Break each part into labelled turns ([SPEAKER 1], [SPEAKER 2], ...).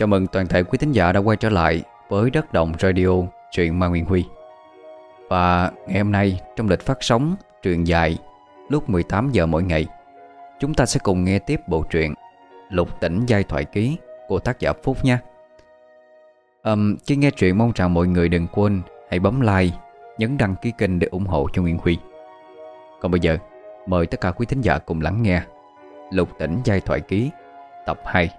[SPEAKER 1] Chào mừng toàn thể quý thính giả đã quay trở lại với Đất Động Radio truyện Ma Nguyên Huy. Và ngày hôm nay trong lịch phát sóng truyện dài lúc 18 giờ mỗi ngày Chúng ta sẽ cùng nghe tiếp bộ truyện Lục tỉnh giai thoại ký của tác giả Phúc nha. Um, Khi nghe truyện mong rằng mọi người đừng quên hãy bấm like, nhấn đăng ký kênh để ủng hộ cho Nguyên Huy. Còn bây giờ mời tất cả quý thính giả cùng lắng nghe Lục tỉnh giai thoại ký tập 2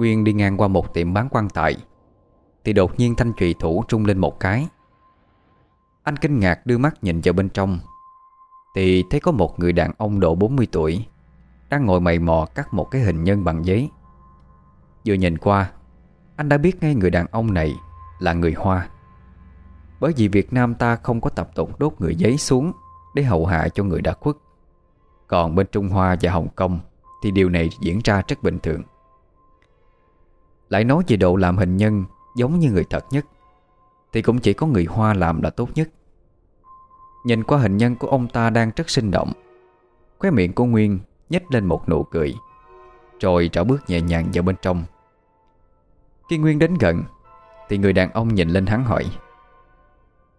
[SPEAKER 1] Nguyên đi ngang qua một tiệm bán quan tài, Thì đột nhiên thanh trụy thủ trung lên một cái. Anh kinh ngạc đưa mắt nhìn vào bên trong, Thì thấy có một người đàn ông độ 40 tuổi Đang ngồi mày mò cắt một cái hình nhân bằng giấy. Vừa nhìn qua, Anh đã biết ngay người đàn ông này là người Hoa. Bởi vì Việt Nam ta không có tập tục đốt người giấy xuống Để hậu hạ cho người đã khuất. Còn bên Trung Hoa và Hồng Kông Thì điều này diễn ra rất bình thường lại nói về độ làm hình nhân Giống như người thật nhất Thì cũng chỉ có người Hoa làm là tốt nhất Nhìn qua hình nhân của ông ta đang rất sinh động Khóe miệng của Nguyên nhếch lên một nụ cười Rồi trở bước nhẹ nhàng vào bên trong Khi Nguyên đến gần Thì người đàn ông nhìn lên hắn hỏi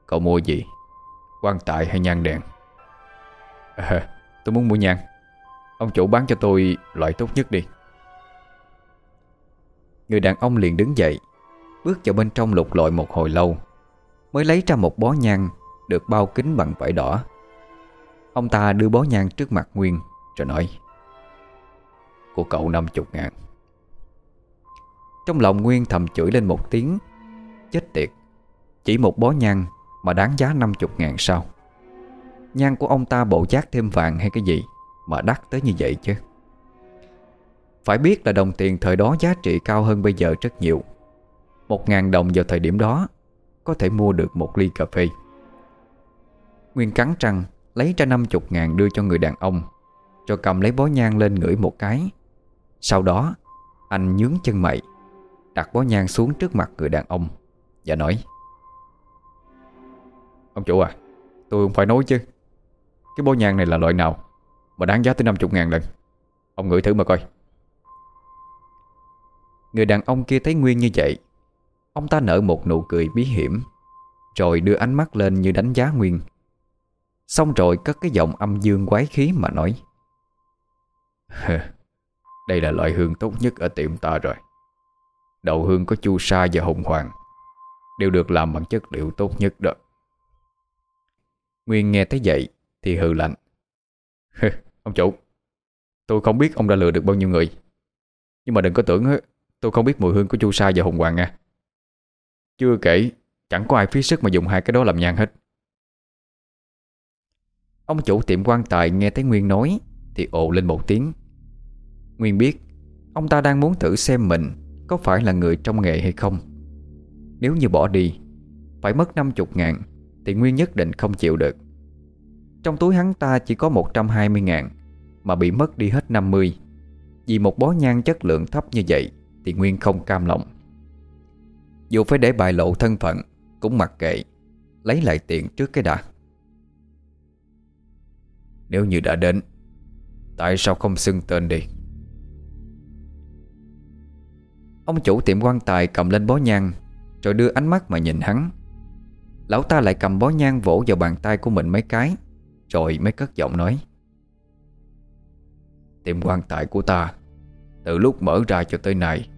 [SPEAKER 1] Cậu mua gì? quan tài hay nhang đèn? À, tôi muốn mua nhang Ông chủ bán cho tôi loại tốt nhất đi Người đàn ông liền đứng dậy, Bước vào bên trong lục lội một hồi lâu, Mới lấy ra một bó nhang Được bao kính bằng vải đỏ. Ông ta đưa bó nhang trước mặt Nguyên Rồi nói, Của cậu 50 ngàn. Trong lòng Nguyên thầm chửi lên một tiếng, Chết tiệt, Chỉ một bó nhang Mà đáng giá 50 ngàn sao? Nhang của ông ta bộ giác thêm vàng hay cái gì Mà đắt tới như vậy chứ? Phải biết là đồng tiền thời đó giá trị cao hơn bây giờ rất nhiều. Một ngàn đồng vào thời điểm đó, Có thể mua được một ly cà phê. Nguyên cắn răng, Lấy ra năm chục ngàn đưa cho người đàn ông, Rồi cầm lấy bó nhang lên ngửi một cái. Sau đó, Anh nhướng chân mày, Đặt bó nhang xuống trước mặt người đàn ông Và nói, Ông chủ à Tôi không phải nói chứ. Cái bó nhang này là loại nào Mà đáng giá tới 50 ngàn lần? Ông ngửi thử mà coi. Người đàn ông kia thấy Nguyên như vậy, Ông ta nở một nụ cười bí hiểm, Rồi đưa ánh mắt lên như đánh giá Nguyên. Xong rồi cất cái giọng âm dương quái khí mà nói Đây là loại hương tốt nhất ở tiệm ta rồi. Đậu hương có chu sa và hồng hoàng, Đều được làm bằng chất liệu tốt nhất đó. Nguyên nghe thấy vậy Thì hừ lạnh Ông chủ, Tôi không biết ông đã lừa được bao nhiêu người, Nhưng mà đừng có tưởng Tôi không biết mùi hương của chu sa và hùng hoàng nha Chưa kể, Chẳng có ai phí sức mà dùng hai cái đó làm nhang hết. Ông chủ tiệm quan tài nghe thấy Nguyên nói, Thì ồ lên một tiếng. Nguyên biết, Ông ta đang muốn thử xem mình Có phải là người trong nghề hay không. Nếu như bỏ đi, Phải mất 50 ngàn, Thì Nguyên nhất định không chịu được. Trong túi hắn ta chỉ có 120 ngàn, Mà bị mất đi hết 50 Vì một bó nhang chất lượng thấp như vậy thì Nguyên không cam lòng. Dù phải để bài lộ thân phận, Cũng mặc kệ, Lấy lại tiền trước cái đã. Nếu như đã đến, Tại sao không xưng tên đi? Ông chủ tiệm quan tài cầm lên bó nhang, Rồi đưa ánh mắt mà nhìn hắn. Lão ta lại cầm bó nhang vỗ vào bàn tay của mình mấy cái, Rồi mới cất giọng nói. Tiệm quan tài của ta từ lúc mở ra cho tới nay,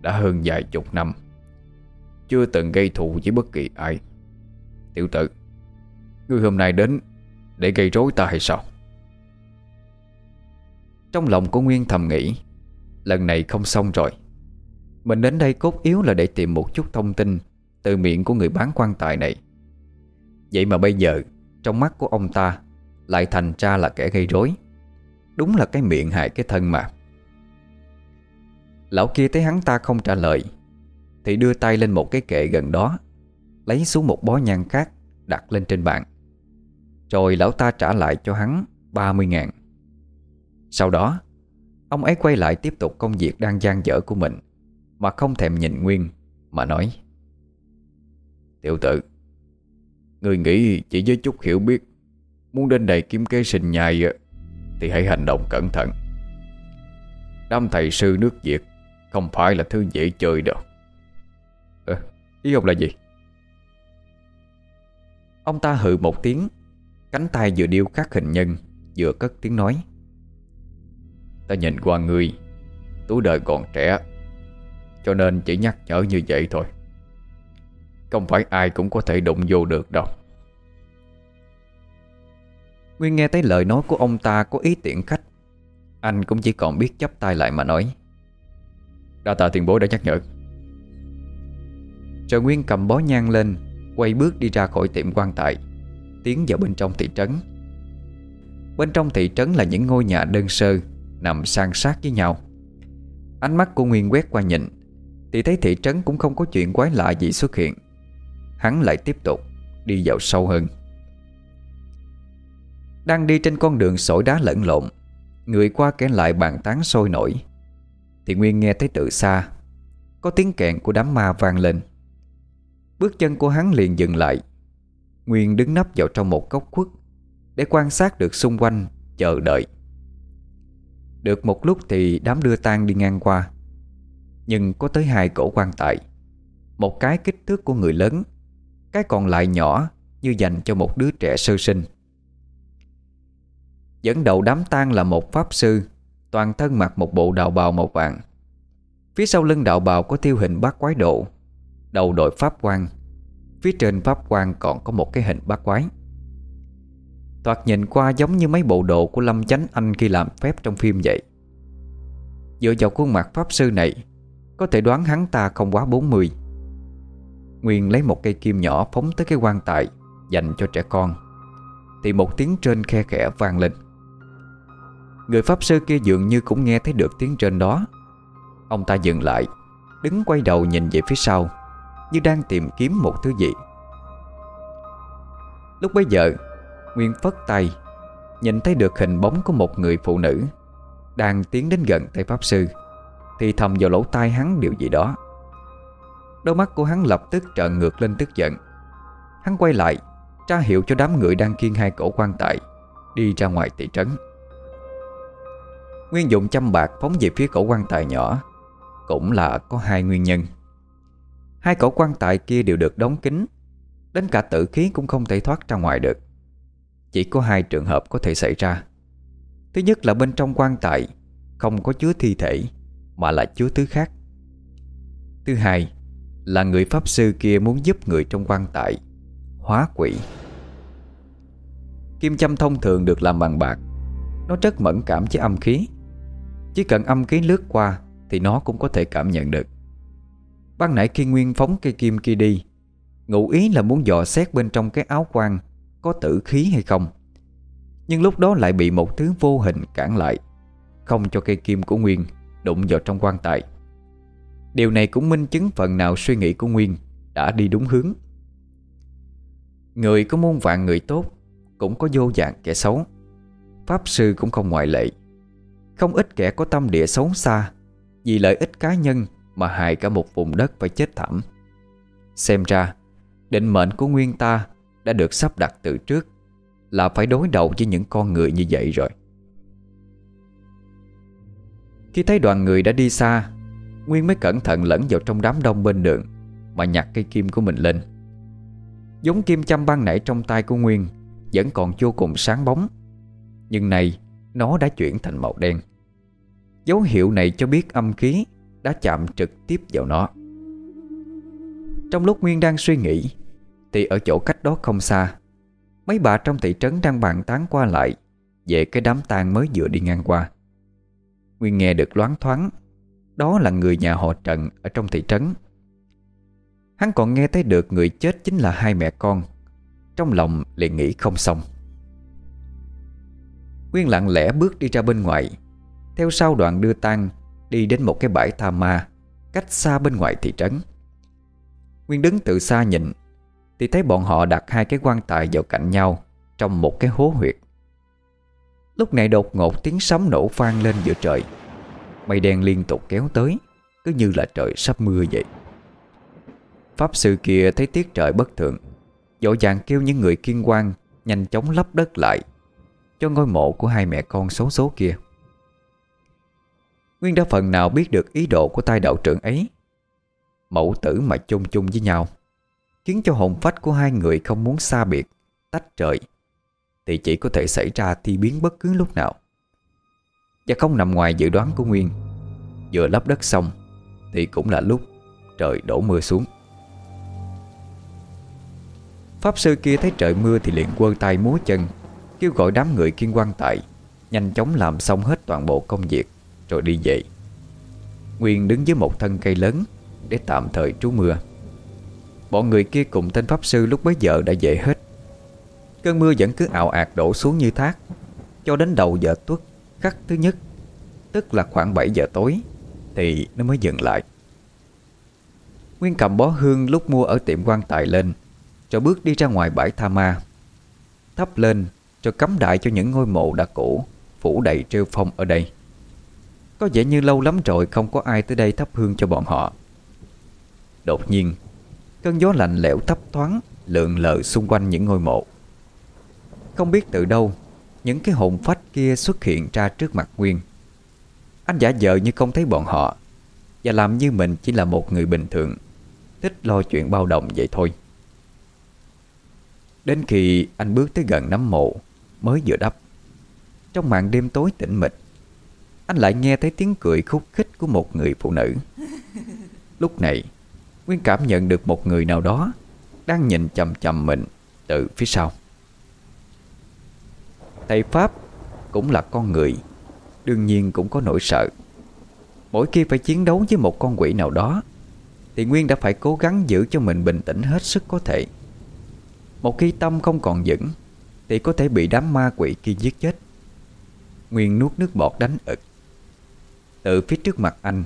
[SPEAKER 1] đã hơn vài chục năm. Chưa từng gây thù với bất kỳ ai. Tiểu tử, Ngươi hôm nay đến Để gây rối ta hay sao? Trong lòng của Nguyên thầm nghĩ, Lần này không xong rồi. Mình đến đây cốt yếu là để tìm một chút thông tin Từ miệng của người bán quan tài này. Vậy mà bây giờ, Trong mắt của ông ta Lại thành ra là kẻ gây rối. Đúng là cái miệng hại cái thân mà. Lão kia thấy hắn ta không trả lời, Thì đưa tay lên một cái kệ gần đó, Lấy xuống một bó nhang khác Đặt lên trên bàn. Rồi lão ta trả lại cho hắn 30 ngàn. Sau đó, Ông ấy quay lại tiếp tục công việc đang gian dở của mình, Mà không thèm nhìn Nguyên, Mà nói, Tiểu tử, Người nghĩ chỉ với chút hiểu biết, Muốn đến đây kiếm kế sinh nhai
[SPEAKER 2] Thì hãy hành động cẩn thận. Đám thầy sư nước Việt không phải là thứ dễ chơi đâu. À, Ý ông là gì?
[SPEAKER 1] Ông ta hự một tiếng Cánh tay vừa điêu khắc hình nhân Vừa cất tiếng nói.
[SPEAKER 2] Ta nhìn qua người Tú đời còn trẻ Cho nên chỉ nhắc nhở như vậy thôi. Không phải ai cũng có thể đụng vô được đâu.
[SPEAKER 1] Nguyên nghe thấy lời nói của ông ta có ý tiện khách Anh cũng chỉ còn biết chấp tay lại mà nói
[SPEAKER 2] Đa tạ tiền bối đã nhắc nhở.
[SPEAKER 1] Trời Nguyên cầm bó nhang lên, Quay bước đi ra khỏi tiệm quan tài, Tiến vào bên trong thị trấn. Bên trong thị trấn là những ngôi nhà đơn sơ, Nằm san sát với nhau. Ánh mắt của Nguyên quét qua nhìn, Thì thấy thị trấn cũng không có chuyện quái lạ gì xuất hiện. Hắn lại tiếp tục Đi vào sâu hơn. Đang đi trên con đường sỏi đá lẫn lộn, Người qua kẻ lại bàn tán sôi nổi. Thì Nguyên nghe thấy từ xa, Có tiếng kẹn của đám ma vang lên. Bước chân của hắn liền dừng lại. Nguyên đứng nấp vào trong một góc khuất Để quan sát được xung quanh, Chờ đợi. Được một lúc thì đám đưa tang đi ngang qua. Nhưng có tới hai cổ quan tài, Một cái kích thước của người lớn, Cái còn lại nhỏ Như dành cho một đứa trẻ sơ sinh. Dẫn đầu đám tang là một pháp sư Toàn thân mặc một bộ đạo bào màu vàng. Phía sau lưng đạo bào có tiêu hình bát quái độ, Đầu đội pháp quan Phía trên pháp quan còn có một cái hình bát quái. Toạt nhìn qua giống như mấy bộ đồ của Lâm Chánh Anh khi làm phép trong phim vậy. Dựa vào khuôn mặt pháp sư này, Có thể đoán hắn ta không quá 40 Nguyên lấy một cây kim nhỏ phóng tới cái quan tài, Dành cho trẻ con. Thì một tiếng trên khe khẽ vang lên. Người pháp sư kia dường như cũng nghe thấy được tiếng trên đó. Ông ta dừng lại, Đứng quay đầu nhìn về phía sau, Như đang tìm kiếm một thứ gì. Lúc bấy giờ, Nguyên phất tay, Nhìn thấy được hình bóng của một người phụ nữ Đang tiến đến gần tay Pháp Sư, Thì thầm vào lỗ tai hắn điều gì đó. Đôi mắt của hắn lập tức trợn ngược lên tức giận. Hắn quay lại, Tra hiệu cho đám người đang kiên hai cổ quan tài, Đi ra ngoài thị trấn. Nguyên dụng chăm bạc phóng về phía cổ quan tài nhỏ. Cũng là có hai nguyên nhân. Hai cổ quan tài kia đều được đóng kín. Đến cả tử khí cũng không thể thoát ra ngoài được. Chỉ có hai trường hợp có thể xảy ra. Thứ nhất là bên trong quan tài, Không có chứa thi thể, Mà là chứa thứ khác. Thứ hai Là người pháp sư kia muốn giúp người trong quan tài Hóa quỷ. Kim châm thông thường được làm bằng bạc. Nó rất mẫn cảm với âm khí. Chỉ cần âm khí lướt qua Thì nó cũng có thể cảm nhận được. Ban nãy khi Nguyên phóng cây kim kia đi, Ngụ ý là muốn dò xét bên trong cái áo quan Có tử khí hay không. Nhưng lúc đó lại bị một thứ vô hình cản lại, Không cho cây kim của Nguyên Đụng vào trong quan tài. Điều này cũng minh chứng phần nào suy nghĩ của Nguyên Đã đi đúng hướng. Người có muôn vạn người tốt Cũng có vô dạng kẻ xấu. Pháp sư cũng không ngoại lệ. Không ít kẻ có tâm địa xấu xa, Vì lợi ích cá nhân Mà hại cả một vùng đất phải chết thảm. Xem ra, Định mệnh của Nguyên ta Đã được sắp đặt từ trước, Là phải đối đầu với những con người như vậy rồi. Khi thấy đoàn người đã đi xa, Nguyên mới cẩn thận lẫn vào trong đám đông bên đường Mà nhặt cây kim của mình lên. Giống kim châm ban nãy trong tay của Nguyên Vẫn còn vô cùng sáng bóng, Nhưng nay Nó đã chuyển thành màu đen. Dấu hiệu này cho biết âm khí Đã chạm trực tiếp vào nó. Trong lúc Nguyên đang suy nghĩ, Thì ở chỗ cách đó không xa, Mấy bà trong thị trấn đang bàn tán qua lại Về cái đám tang mới vừa đi ngang qua. Nguyên nghe được loáng thoáng, Đó là người nhà họ Trần Ở trong thị trấn. Hắn còn nghe thấy được người chết chính là hai mẹ con, Trong lòng liền nghĩ không xong. Nguyên lặng lẽ bước đi ra bên ngoài theo sau đoạn đưa tang, Đi đến một cái bãi tha ma, Cách xa bên ngoài thị trấn. Nguyên đứng từ xa nhìn, Thì thấy bọn họ đặt hai cái quan tài vào cạnh nhau, Trong một cái hố huyệt. Lúc này đột ngột tiếng sấm nổ vang lên giữa trời. Mây đen liên tục kéo tới, Cứ như là trời sắp mưa vậy. Pháp sư kia thấy tiết trời bất thường Dội dàng kêu những người kiên quan Nhanh chóng lấp đất lại, Cho ngôi mộ của hai mẹ con xấu số kia. Nguyên đã phần nào biết được ý đồ của tay đạo trưởng ấy. Mẫu tử mà chung chung với nhau, Khiến cho hồn phách của hai người không muốn xa biệt, Tách trời Thì chỉ có thể xảy ra thi biến bất cứ lúc nào. Và không nằm ngoài dự đoán của Nguyên, Vừa lấp đất xong, Thì cũng là lúc trời đổ mưa xuống. Pháp sư kia thấy trời mưa thì liền quơ tay múa chân, Kêu gọi đám người kiên quan tại, Nhanh chóng làm xong hết toàn bộ công việc. Rồi đi về. Nguyên đứng dưới một thân cây lớn Để tạm thời trú mưa. Bọn người kia cùng tên Pháp Sư lúc bấy giờ đã về hết. Cơn mưa vẫn cứ ảo ạt đổ xuống như thác, Cho đến đầu giờ tuất, khắc thứ nhất, Tức là khoảng 7 giờ tối, Thì nó mới dừng lại. Nguyên cầm bó hương lúc mua ở tiệm quan tài lên, cho bước đi ra ngoài bãi tha ma. Thắp lên, cho cắm đại cho những ngôi mộ đã cũ, Phủ đầy trêu phong ở đây. Có vẻ như lâu lắm rồi Không có ai tới đây thắp hương cho bọn họ. Đột nhiên, Cơn gió lạnh lẽo thấp thoáng Lượn lờ xung quanh những ngôi mộ. Không biết từ đâu, Những cái hồn phách kia xuất hiện ra trước mặt Nguyên. Anh giả vờ như không thấy bọn họ, Và làm như mình chỉ là một người bình thường, Thích lo chuyện bao đồng vậy thôi. Đến khi anh bước tới gần nắm mộ, Mới vừa đắp Trong màn đêm tối tĩnh mịch anh lại nghe thấy tiếng cười khúc khích của một người phụ nữ. Lúc này Nguyên cảm nhận được một người nào đó Đang nhìn chầm chầm mình Từ phía sau. Thầy Pháp Cũng là con người, Đương nhiên cũng có nỗi sợ. Mỗi khi phải chiến đấu với một con quỷ nào đó, Thì Nguyên đã phải cố gắng giữ cho mình bình tĩnh hết sức có thể. Một khi tâm không còn vững, Thì có thể bị đám ma quỷ kia giết chết. Nguyên nuốt nước bọt đánh ực. Từ phía trước mặt anh,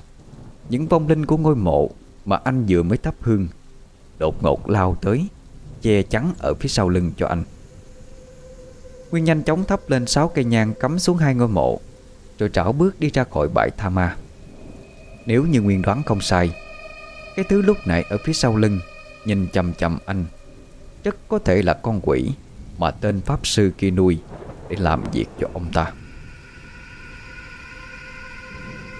[SPEAKER 1] Những vong linh của ngôi mộ mà anh vừa mới thắp hương, Đột ngột lao tới, Che chắn ở phía sau lưng cho anh. Nguyên nhanh chóng thắp lên sáu cây nhang cắm xuống hai ngôi mộ, Rồi trảo bước đi ra khỏi bãi tha ma. Nếu như Nguyên đoán không sai, Cái thứ lúc này ở phía sau lưng Nhìn chầm chầm anh, Rất có thể là con quỷ Mà tên Pháp Sư kia nuôi Để làm việc cho ông ta.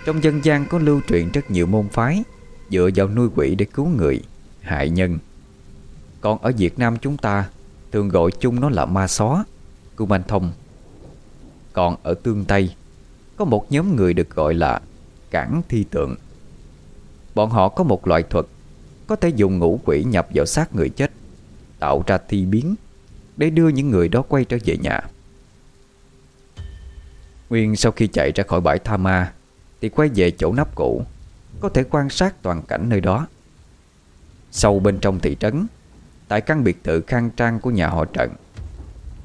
[SPEAKER 1] Trong dân gian có lưu truyền rất nhiều môn phái, Dựa vào nuôi quỷ để cứu người, Hại nhân. Còn ở Việt Nam chúng ta, Thường gọi chung nó là ma xó Kuman thông. Còn ở tương Tây, Có một nhóm người được gọi là Cản thi tượng. Bọn họ có một loại thuật, Có thể dùng ngũ quỷ nhập vào xác người chết, Tạo ra thi biến, Để đưa những người đó quay trở về nhà. Nguyên sau khi chạy ra khỏi bãi Tha Ma thì quay về chỗ nắp cũ, có thể quan sát toàn cảnh nơi đó. Sâu bên trong thị trấn, Tại căn biệt thự khang trang của nhà họ Trận,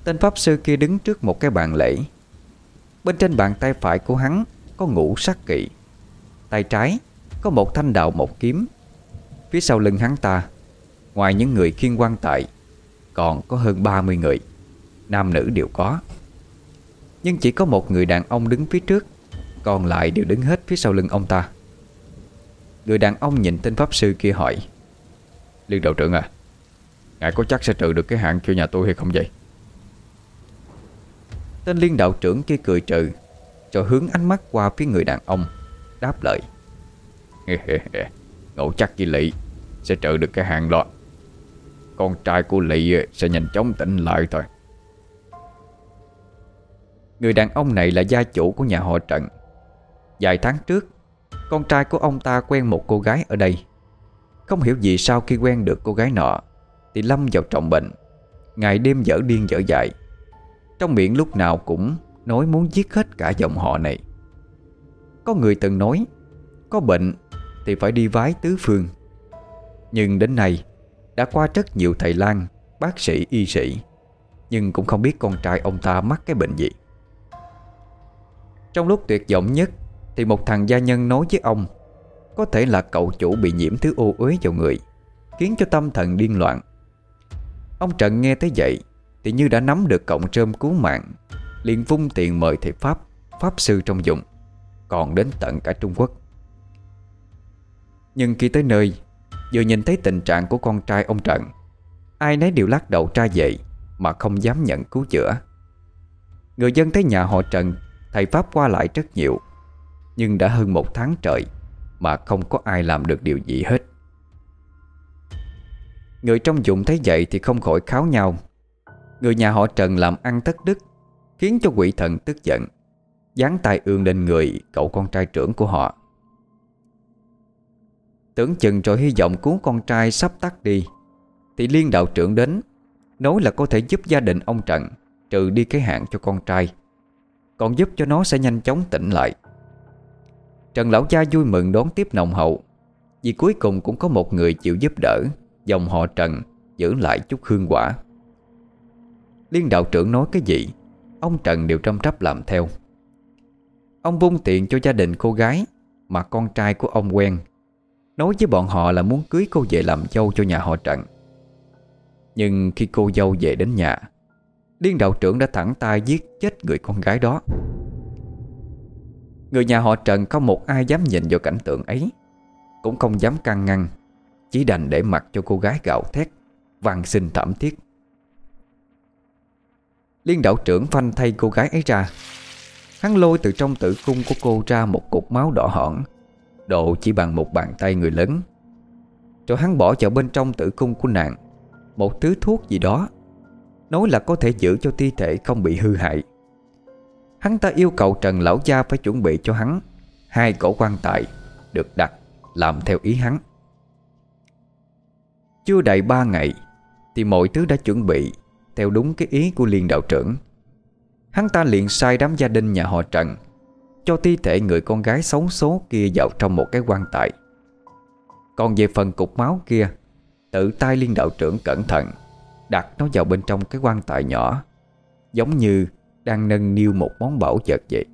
[SPEAKER 1] Tên Pháp Sư kia đứng trước một cái bàn lễ. Bên trên bàn tay phải của hắn Có ngũ sắc kỵ, Tay trái có một thanh đạo một kiếm. Phía sau lưng hắn ta, Ngoài những người khiên quan tại, Còn có hơn 30 người, Nam nữ đều có. Nhưng chỉ có một người đàn ông đứng phía trước còn lại đều đứng hết phía sau lưng ông ta. Người đàn ông nhìn tên pháp sư kia hỏi, Liên đạo trưởng à Ngài có chắc sẽ trừ được cái hạn cho nhà tôi hay không vậy? Tên liên đạo trưởng kia cười trừ Rồi hướng ánh mắt qua phía người đàn ông, Đáp lời Ngộ chắc với Lị Sẽ trừ được cái hạn đó. Con trai của Lị sẽ nhanh chóng tỉnh lại thôi. Người đàn ông này là gia chủ của nhà họ Trận. Vài tháng trước, con trai của ông ta quen một cô gái ở đây. Không hiểu gì sao khi quen được cô gái nọ, Thì lâm vào trọng bệnh. Ngày đêm dở điên dở dại. Trong miệng lúc nào cũng Nói muốn giết hết cả dòng họ này. Có người từng nói, Có bệnh thì phải đi vái tứ phương. Nhưng đến nay, Đã qua rất nhiều thầy lang, Bác sĩ, y sĩ. Nhưng cũng không biết con trai ông ta mắc cái bệnh gì. Trong lúc tuyệt vọng nhất thì một thằng gia nhân nói với ông, Có thể là cậu chủ bị nhiễm thứ ô uế vào người, Khiến cho tâm thần điên loạn. Ông trần nghe tới vậy Thì như đã nắm được cọng trơm cứu mạng, liền vung tiền mời thầy Pháp Pháp sư trong dụng Còn đến tận cả Trung Quốc. Nhưng khi tới nơi, Vừa nhìn thấy tình trạng của con trai ông trần, Ai nấy đều lắc đầu tra dậy Mà không dám nhận cứu chữa. Người dân thấy nhà họ Trần, Thầy Pháp qua lại rất nhiều nhưng đã hơn một tháng trời Mà không có ai làm được điều gì hết. Người trong dụng thấy vậy thì không khỏi kháo nhau. Người nhà họ Trần làm ăn tất đức, Khiến cho quỷ thần tức giận Dán tay ương lên người cậu con trai trưởng của họ. Tưởng chừng rồi hy vọng cứu con trai sắp tắt đi, Thì liên đạo trưởng đến, Nói là có thể giúp gia đình ông Trần Trừ đi cái hạn cho con trai, Còn giúp cho nó sẽ nhanh chóng tỉnh lại. Trần Lão Gia vui mừng đón tiếp nồng hậu. Vì cuối cùng cũng có một người chịu giúp đỡ, Dòng họ Trần Giữ lại chút hương quả. Liên đạo trưởng nói cái gì, Ông Trần đều trăm trắp làm theo. Ông vung tiện cho gia đình cô gái Mà con trai của ông quen, Nói với bọn họ là muốn cưới cô về làm dâu cho nhà họ Trần. Nhưng khi cô dâu về đến nhà, Liên đạo trưởng đã thẳng tay giết chết người con gái đó. Người nhà họ Trần không một ai dám nhìn vào cảnh tượng ấy. Cũng không dám can ngăn, Chỉ đành để mặc cho cô gái gạo thét, van xin thảm thiết. Liên đạo trưởng phanh thay cô gái ấy ra. Hắn lôi từ trong tử cung của cô ra một cục máu đỏ hỏn, Độ chỉ bằng một bàn tay người lớn. Rồi hắn bỏ vào bên trong tử cung của nàng. Một thứ thuốc gì đó, Nói là có thể giữ cho thi thể không bị hư hại. Hắn ta yêu cầu Trần Lão Gia phải chuẩn bị cho hắn Hai cổ quan tài Được đặt làm theo ý hắn. Chưa đầy ba ngày Thì mọi thứ đã chuẩn bị Theo đúng cái ý của liên đạo trưởng. Hắn ta liền sai đám gia đình nhà họ Trần Cho thi thể người con gái xấu số kia vào trong một cái quan tài. Còn về phần cục máu kia, Tự tay liên đạo trưởng cẩn thận Đặt nó vào bên trong cái quan tài nhỏ, Giống như đang nâng niu một món bảo vật vậy.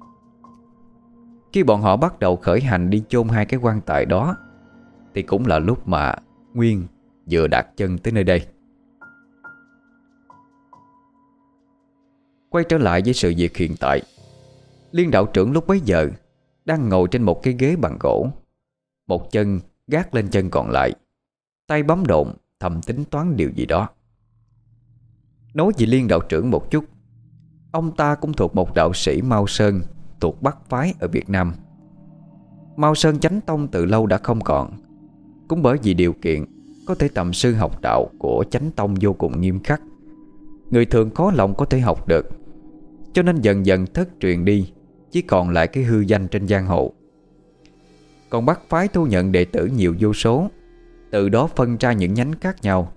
[SPEAKER 1] Khi bọn họ bắt đầu khởi hành đi chôn hai cái quan tài đó, Thì cũng là lúc mà Nguyên vừa đặt chân tới nơi đây. Quay trở lại với sự việc hiện tại, Liên đạo trưởng lúc bấy giờ Đang ngồi trên một cái ghế bằng gỗ, Một chân gác lên chân còn lại, Tay bấm độn thầm tính toán điều gì đó. Nói về liên đạo trưởng một chút Ông ta cũng thuộc một đạo sĩ Mao Sơn, Thuộc Bắc Phái ở Việt Nam. Mao Sơn Chánh Tông từ lâu đã không còn. Cũng bởi vì điều kiện, Có thể tầm sư học đạo của Chánh Tông vô cùng nghiêm khắc. Người thường khó lòng có thể học được. Cho nên dần dần thất truyền đi, Chỉ còn lại cái hư danh trên giang hồ. Còn Bắc Phái thu nhận đệ tử nhiều vô số, Từ đó phân ra những nhánh khác nhau,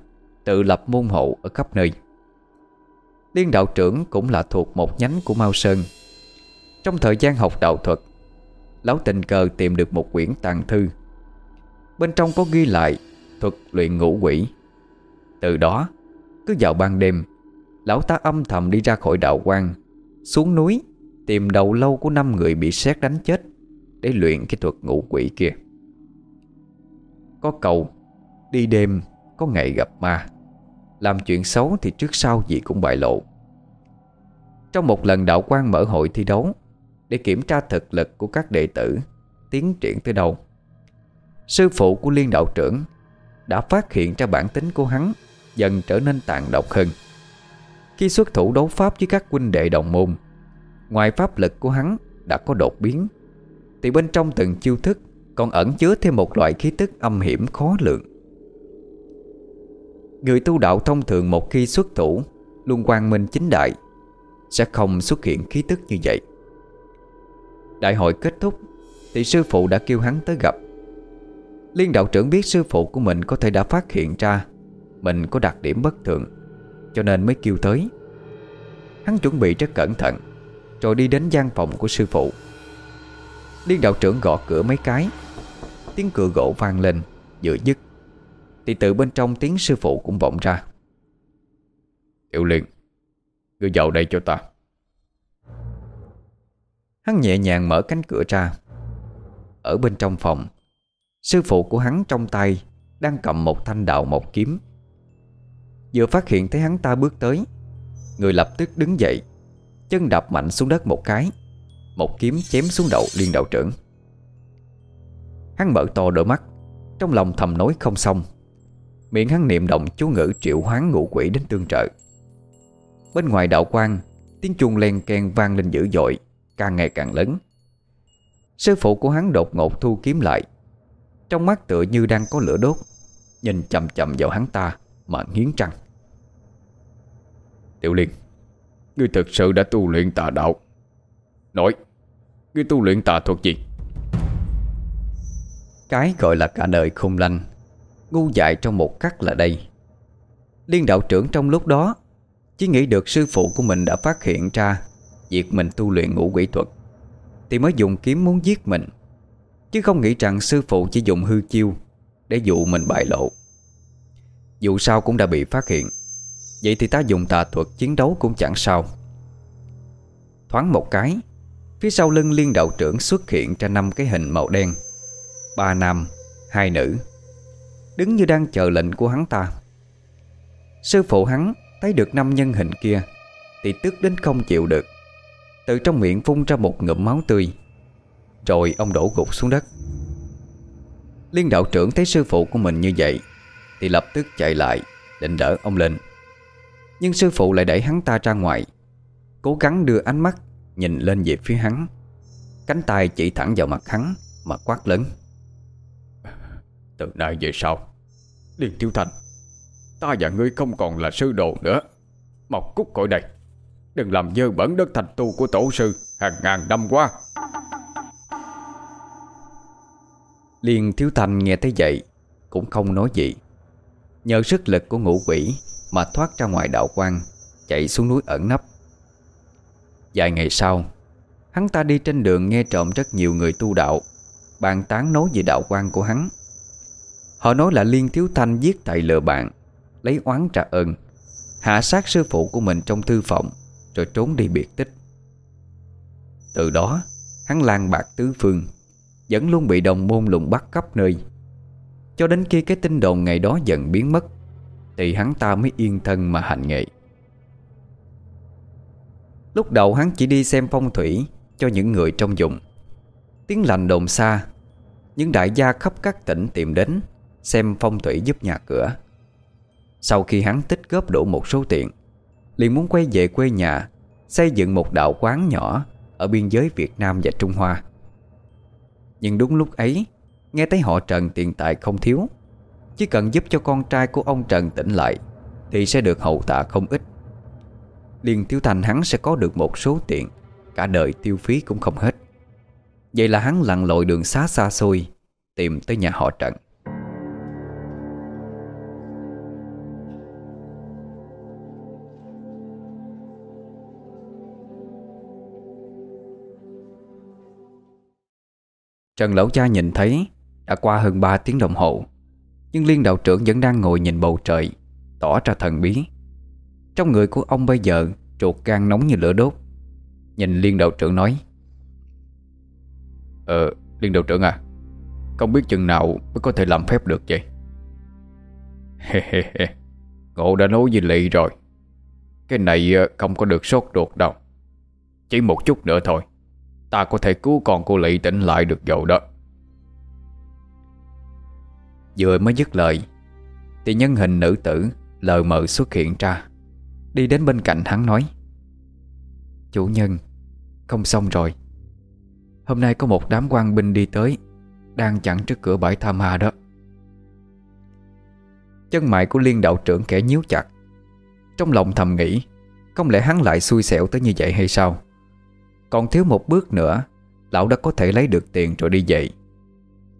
[SPEAKER 1] Tự lập môn hộ ở khắp nơi. Liên đạo trưởng cũng là thuộc một nhánh của Mao Sơn. Trong thời gian học đạo thuật, Lão tình cờ tìm được một quyển tàng thư. Bên trong có ghi lại Thuật luyện ngũ quỷ. Từ đó, Cứ vào ban đêm, Lão ta âm thầm đi ra khỏi đạo quan, Xuống núi, Tìm đầu lâu của năm người bị sét đánh chết Để luyện cái thuật ngũ quỷ kia. Có cầu, Đi đêm, Có ngày gặp ma làm chuyện xấu thì trước sau gì cũng bại lộ. Trong một lần đạo quan mở hội thi đấu, Để kiểm tra thực lực của các đệ tử, Tiến triển tới đâu? Sư phụ của liên đạo trưởng Đã phát hiện ra bản tính của hắn Dần trở nên tàn độc hơn. Khi xuất thủ đấu pháp với các huynh đệ đồng môn, Ngoài pháp lực của hắn đã có đột biến, Thì bên trong từng chiêu thức Còn ẩn chứa thêm một loại khí tức âm hiểm khó lượng Người tu đạo thông thường một khi xuất thủ Luôn quang minh chính đại, Sẽ không xuất hiện khí tức như vậy. Đại hội kết thúc, Thì sư phụ đã kêu hắn tới gặp. Liên đạo trưởng biết sư phụ của mình Có thể đã phát hiện ra Mình có đặc điểm bất thường, Cho nên mới kêu tới. Hắn chuẩn bị rất cẩn thận, Rồi đi đến gian phòng của sư phụ. Liên đạo trưởng gõ cửa mấy cái, Tiếng cửa gỗ vang lên Giữa dứt thì từ bên trong tiếng sư phụ cũng vọng ra. Tiểu Liên, Ngươi vào đây cho ta. Hắn nhẹ nhàng mở cánh cửa ra. Ở bên trong phòng, Sư phụ của hắn trong tay Đang cầm một thanh đạo một kiếm. Vừa phát hiện thấy hắn ta bước tới, Người lập tức đứng dậy, Chân đập mạnh xuống đất một cái Một kiếm chém xuống đầu liên đạo trưởng. Hắn mở to đôi mắt, Trong lòng thầm nói không xong. Miệng hắn niệm động chú ngữ triệu hoán ngũ quỷ đến tương trợ. Bên ngoài đạo quan, Tiếng chuông len ken vang lên dữ dội, Càng ngày càng lớn. Sư phụ của hắn đột ngột thu kiếm lại. Trong mắt tựa như đang có lửa đốt, Nhìn chầm chầm vào hắn ta Mà nghiến răng.
[SPEAKER 2] Tiểu Liên, Ngươi thực sự đã tu luyện tà đạo. Nói, Ngươi tu luyện tà thuật gì?
[SPEAKER 1] Cái gọi là cả đời khung lanh Ngu dại trong một khắc là đây. Liên đạo trưởng trong lúc đó Chỉ nghĩ được sư phụ của mình đã phát hiện ra Việc mình tu luyện ngũ quỷ thuật Thì mới dùng kiếm muốn giết mình. Chứ không nghĩ rằng sư phụ chỉ dùng hư chiêu Để dụ mình bại lộ. Dù sao cũng đã bị phát hiện Vậy thì ta dùng tà thuật chiến đấu cũng chẳng sao. Thoáng một cái Phía sau lưng liên đạo trưởng xuất hiện ra năm cái hình màu đen Ba nam, hai nữ. Đứng như đang chờ lệnh của hắn ta. Sư phụ hắn thấy được năm nhân hình kia, Thì tức đến không chịu được. Từ trong miệng phun ra một ngụm máu tươi, Rồi ông đổ gục xuống đất. Liên đạo trưởng thấy sư phụ của mình như vậy, Thì lập tức chạy lại, Định đỡ ông lên. Nhưng sư phụ lại đẩy hắn ta ra ngoài, Cố gắng đưa ánh mắt Nhìn lên về phía hắn. Cánh tay chỉ thẳng vào mặt hắn Mà quát lớn.
[SPEAKER 2] Từ nay về sau, Liên Thiếu Thành Ta và ngươi không còn là sư đồ nữa. Mọc cút khỏi đây Đừng làm dơ bẩn đất thành tu của tổ sư Hàng ngàn năm qua.
[SPEAKER 1] Liên Thiếu Thành nghe thấy vậy Cũng không nói gì. Nhờ sức lực của ngũ quỷ Mà thoát ra ngoài đạo quan, Chạy xuống núi ẩn nấp. Vài ngày sau, Hắn ta đi trên đường nghe trộm rất nhiều người tu đạo, Bàn tán nói về đạo quan của hắn. Họ nói là Liên Thiếu Thanh giết thầy lừa bạn, Lấy oán trả ơn, Hạ sát sư phụ của mình trong thư phòng, Rồi trốn đi biệt tích. Từ đó, Hắn lan bạc tứ phương, Vẫn luôn bị đồng môn lùng bắt khắp nơi. Cho đến khi cái tin đồn ngày đó dần biến mất, Thì hắn ta mới yên thân mà hành nghệ Lúc đầu hắn chỉ đi xem phong thủy Cho những người trong dụng Tiếng lành đồn xa, Những đại gia khắp các tỉnh tìm đến Xem phong thủy giúp nhà cửa. Sau khi hắn tích góp đủ một số tiền, liền muốn quay về quê nhà, Xây dựng một đạo quán nhỏ Ở biên giới Việt Nam và Trung Hoa. Nhưng đúng lúc ấy, Nghe thấy họ Trần tiền tài không thiếu. Chỉ cần giúp cho con trai của ông Trần tỉnh lại, Thì sẽ được hậu tạ không ít. Liền tiêu Thành hắn sẽ có được một số tiền, Cả đời tiêu phí cũng không hết. Vậy là hắn lặn lội đường xá xa xôi, Tìm tới nhà họ Trần. Trần Lão Cha nhìn thấy, Đã qua hơn 3 tiếng đồng hồ. Nhưng Liên đạo trưởng vẫn đang ngồi nhìn bầu trời, Tỏ ra thần bí. Trong người của ông bây giờ, Ruột gan nóng như lửa đốt. Nhìn Liên đạo trưởng nói
[SPEAKER 2] Ờ Liên đạo trưởng à Không biết chừng nào mới có thể làm phép được vậy? Ngộ đã nói với Lị rồi. Cái này ờ, không có được sốt ruột đâu. Chỉ một chút nữa thôi. Ta có thể cứu con cô Lị tỉnh lại được dầu đó.
[SPEAKER 1] Vừa mới dứt lời, Thì nhân hình nữ tử lờ mờ xuất hiện ra, Đi đến bên cạnh hắn nói, Chủ nhân, Không xong rồi. Hôm nay có một đám quan binh đi tới, Đang chặn trước cửa bãi Tham Hà đó. Chân mày của liên đạo trưởng kẻ nhíu chặt. Trong lòng thầm nghĩ, Không lẽ hắn lại xui xẻo tới như vậy hay sao? Còn thiếu một bước nữa, Lão đã có thể lấy được tiền rồi đi dậy.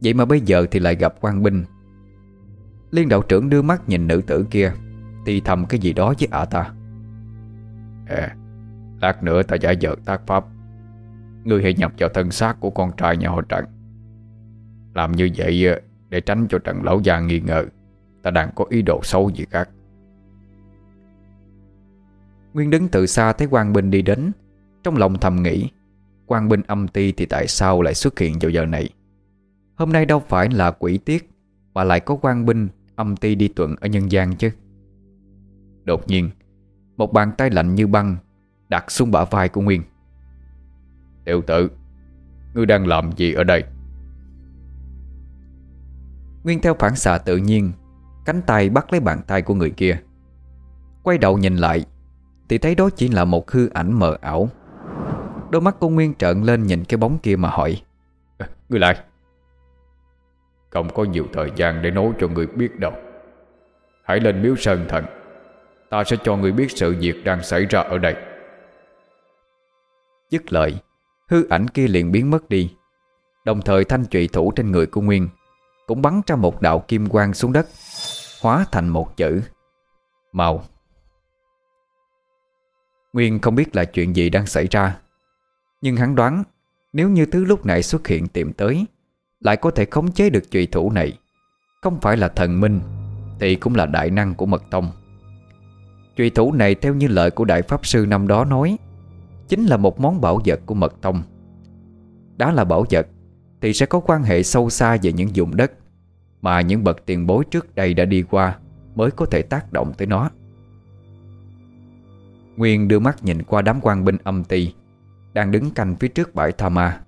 [SPEAKER 1] Vậy mà bây giờ thì lại gặp quan binh. Liên đạo trưởng đưa mắt nhìn nữ tử kia, Thì thầm cái gì đó với ả ta.
[SPEAKER 2] À Lát nữa ta giả vờ tác pháp. Ngươi hãy nhập vào thân xác của con trai nhà họ Trần. Làm như vậy ờ, Để tránh cho Trần Lão Gia nghi ngờ, Ta đang có ý đồ xấu gì khác.
[SPEAKER 1] Nguyên đứng từ xa thấy quan binh đi đến trong lòng thầm nghĩ, quan binh âm ti thì tại sao lại xuất hiện vào giờ này? Hôm nay đâu phải là quỷ tiết Mà lại có quan binh âm ti đi tuần ở nhân gian chứ? Đột nhiên, Một bàn tay lạnh như băng Đặt xuống bả vai của Nguyên.
[SPEAKER 2] Tiểu tử, Ngươi đang làm gì ở đây?
[SPEAKER 1] Nguyên theo phản xạ tự nhiên, Cánh tay bắt lấy bàn tay của người kia. Quay đầu nhìn lại, Thì thấy đó chỉ là một hư ảnh mờ ảo. Đôi mắt cô Nguyên trợn lên nhìn cái bóng kia mà hỏi.
[SPEAKER 2] Người lại. Không có nhiều thời gian để nói cho người biết đâu. Hãy lên miếu sơn thần. Ta sẽ cho người biết sự việc đang xảy ra ở đây.
[SPEAKER 1] Dứt lời Hư ảnh kia liền biến mất đi. Đồng thời thanh trụy thủ trên người của Nguyên Cũng bắn ra một đạo kim quang xuống đất Hóa thành một chữ Màu Nguyên không biết là chuyện gì đang xảy ra nhưng hắn đoán, Nếu như thứ lúc nãy xuất hiện tìm tới, Lại có thể khống chế được trụy thủ này. Không phải là thần minh, Thì cũng là đại năng của mật tông. Trụy thủ này theo như lời của đại pháp sư năm đó nói, Chính là một món bảo vật của mật tông. Đó là bảo vật, Thì sẽ có quan hệ sâu xa về những vùng đất Mà những bậc tiền bối trước đây đã đi qua Mới có thể tác động tới nó. Nguyên đưa mắt nhìn qua đám quan binh âm ti đang đứng canh phía trước bãi Tha Ma.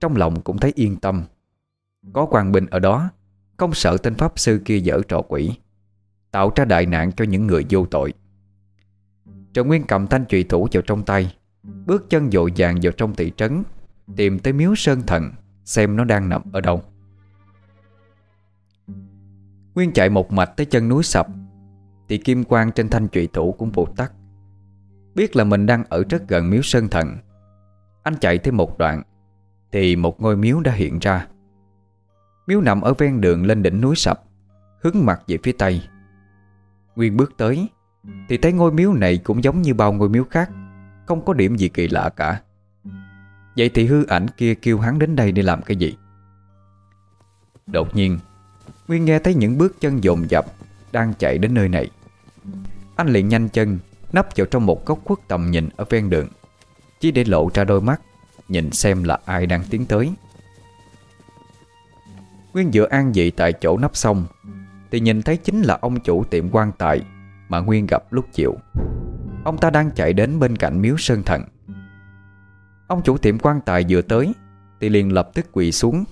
[SPEAKER 1] Trong lòng cũng thấy yên tâm. Có quan binh ở đó, Không sợ tên pháp sư kia dở trò quỷ, Tạo ra đại nạn cho những người vô tội. Trần Nguyên cầm thanh trụy thủ vào trong tay, Bước chân dội vàng vào trong thị trấn, Tìm tới miếu sơn thần, Xem nó đang nằm ở đâu. Nguyên chạy một mạch tới chân núi sập, Thì kim quang trên thanh trụy thủ cũng vụt tắt Biết là mình đang ở rất gần miếu sơn thần anh chạy thêm một đoạn, Thì một ngôi miếu đã hiện ra. Miếu nằm ở ven đường lên đỉnh núi sập, Hướng mặt về phía tây. Nguyên bước tới, Thì thấy ngôi miếu này cũng giống như bao ngôi miếu khác, Không có điểm gì kỳ lạ cả. Vậy thì hư ảnh kia kêu hắn đến đây để làm cái gì? Đột nhiên, Nguyên nghe thấy những bước chân dồn dập Đang chạy đến nơi này. Anh liền nhanh chân Nấp vào trong một góc khuất tầm nhìn ở ven đường. Chỉ để lộ ra đôi mắt, Nhìn xem là ai đang tiến tới. Nguyên vừa an dị tại chỗ nắp xong, Thì nhìn thấy chính là ông chủ tiệm quan tài Mà Nguyên gặp lúc chiều. Ông ta đang chạy đến bên cạnh miếu sơn thần. Ông chủ tiệm quan tài vừa tới, Thì liền lập tức quỳ xuống,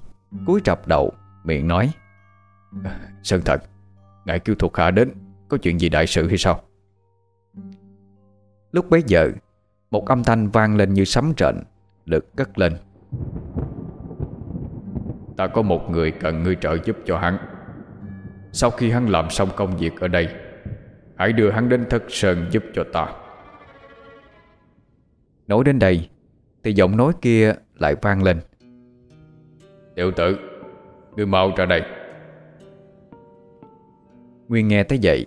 [SPEAKER 1] cúi rập đầu, Miệng nói, Sơn thần, Ngài kêu thuộc hạ đến, Có chuyện gì đại sự hay sao? Lúc bấy giờ một âm thanh vang lên như sấm trệnh Được cất lên.
[SPEAKER 2] Ta có một người cần ngươi trợ giúp cho hắn. Sau khi hắn làm xong công việc ở đây, Hãy đưa hắn đến thất sơn giúp cho ta.
[SPEAKER 1] Nói đến đây, Thì giọng nói kia lại vang lên.
[SPEAKER 2] Tiểu tử Ngươi mau ra đây.
[SPEAKER 1] Nguyên nghe thấy vậy,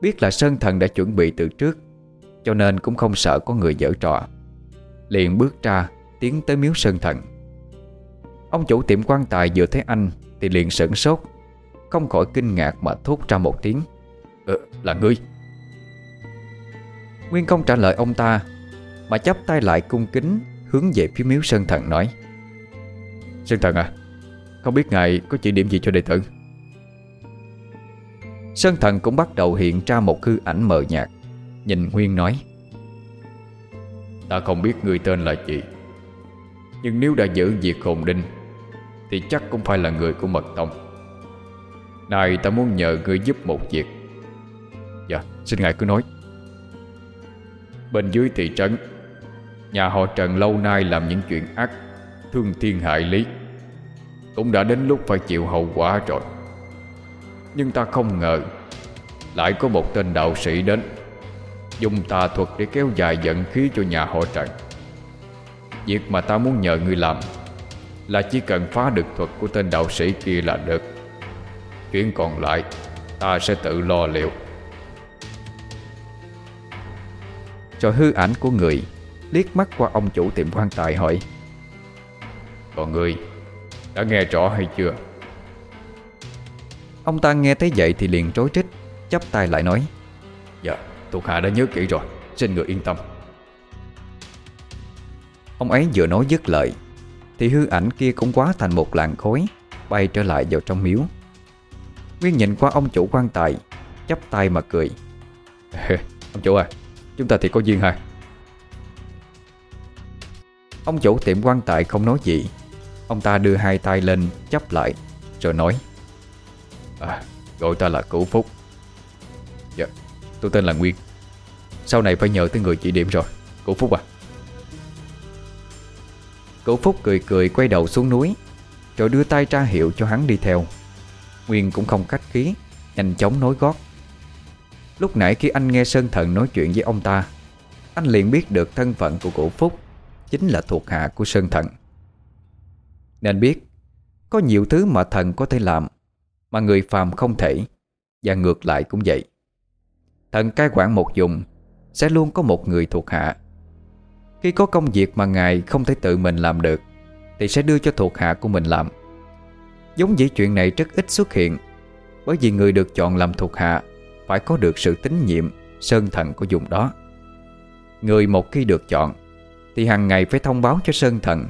[SPEAKER 1] Biết là Sơn Thần đã chuẩn bị từ trước cho nên cũng không sợ có người dở trò. Liền bước ra Tiến tới miếu Sơn Thần. Ông chủ tiệm quan tài vừa thấy anh Thì liền sửng sốt Không khỏi kinh ngạc mà thốt ra một tiếng.
[SPEAKER 2] Ờ, là ngươi.
[SPEAKER 1] Nguyên không trả lời ông ta Mà chắp tay lại cung kính Hướng về phía miếu Sơn Thần nói
[SPEAKER 2] Sơn Thần à Không biết ngài có chỉ điểm gì cho đệ tử?
[SPEAKER 1] Sơn Thần cũng bắt đầu hiện ra một hư ảnh mờ nhạt. Nhìn Nguyên nói,
[SPEAKER 2] Ta không biết người tên là gì, Nhưng nếu đã giữ việc hồn đinh, Thì chắc cũng phải là người của mật tông. Này ta muốn nhờ ngươi giúp một việc. Dạ xin ngài cứ nói. Bên dưới thị trấn, Nhà họ Trần lâu nay làm những chuyện ác, Thương thiên hại lý, Cũng đã đến lúc phải chịu hậu quả rồi. Nhưng ta không ngờ Lại có một tên đạo sĩ đến. Dùng tà thuật để kéo dài giận khí cho nhà họ Trần. Việc mà ta muốn nhờ người làm Là chỉ cần phá được thuật của tên đạo sĩ kia là được. Chuyện còn lại, Ta sẽ tự lo liệu.
[SPEAKER 1] Cho hư ảnh của người Liếc mắt qua ông chủ tiệm quan tài hỏi,
[SPEAKER 2] Còn người, Đã nghe rõ hay chưa?
[SPEAKER 1] Ông ta nghe thấy vậy thì liền trối trích, chắp tay lại nói
[SPEAKER 2] thuộc hạ đã nhớ kỹ rồi Xin người yên tâm.
[SPEAKER 1] Ông ấy vừa nói dứt lời Thì hư ảnh kia cũng quá thành một làn khối Bay trở lại vào trong miếu. Nguyên nhìn qua ông chủ quan tài chắp tay mà cười.
[SPEAKER 2] Ông chủ à Chúng ta thì có duyên ha
[SPEAKER 1] Ông chủ tiệm quan tài không nói gì. Ông ta đưa hai tay lên chắp lại Rồi nói.
[SPEAKER 2] À, Gọi ta là Cửu Phúc tôi tên là Nguyên. Sau này phải nhờ tới người chỉ điểm rồi. Cụ Phúc à?
[SPEAKER 1] Cụ Phúc cười cười, quay đầu xuống núi, Rồi đưa tay ra hiệu cho hắn đi theo. Nguyên cũng không khách khí, Nhanh chóng nối gót. Lúc nãy khi anh nghe Sơn Thần nói chuyện với ông ta, Anh liền biết được thân phận của cụ Phúc Chính là thuộc hạ của Sơn Thần. Nên biết, Có nhiều thứ mà thần có thể làm, Mà người phàm không thể, Và ngược lại cũng vậy. Thần cai quản một vùng Sẽ luôn có một người thuộc hạ. Khi có công việc mà ngài không thể tự mình làm được, Thì sẽ đưa cho thuộc hạ của mình làm. Giống dĩ chuyện này rất ít xuất hiện, Bởi vì người được chọn làm thuộc hạ Phải có được sự tín nhiệm Sơn thần của vùng đó. Người một khi được chọn, Thì hàng ngày phải thông báo cho Sơn thần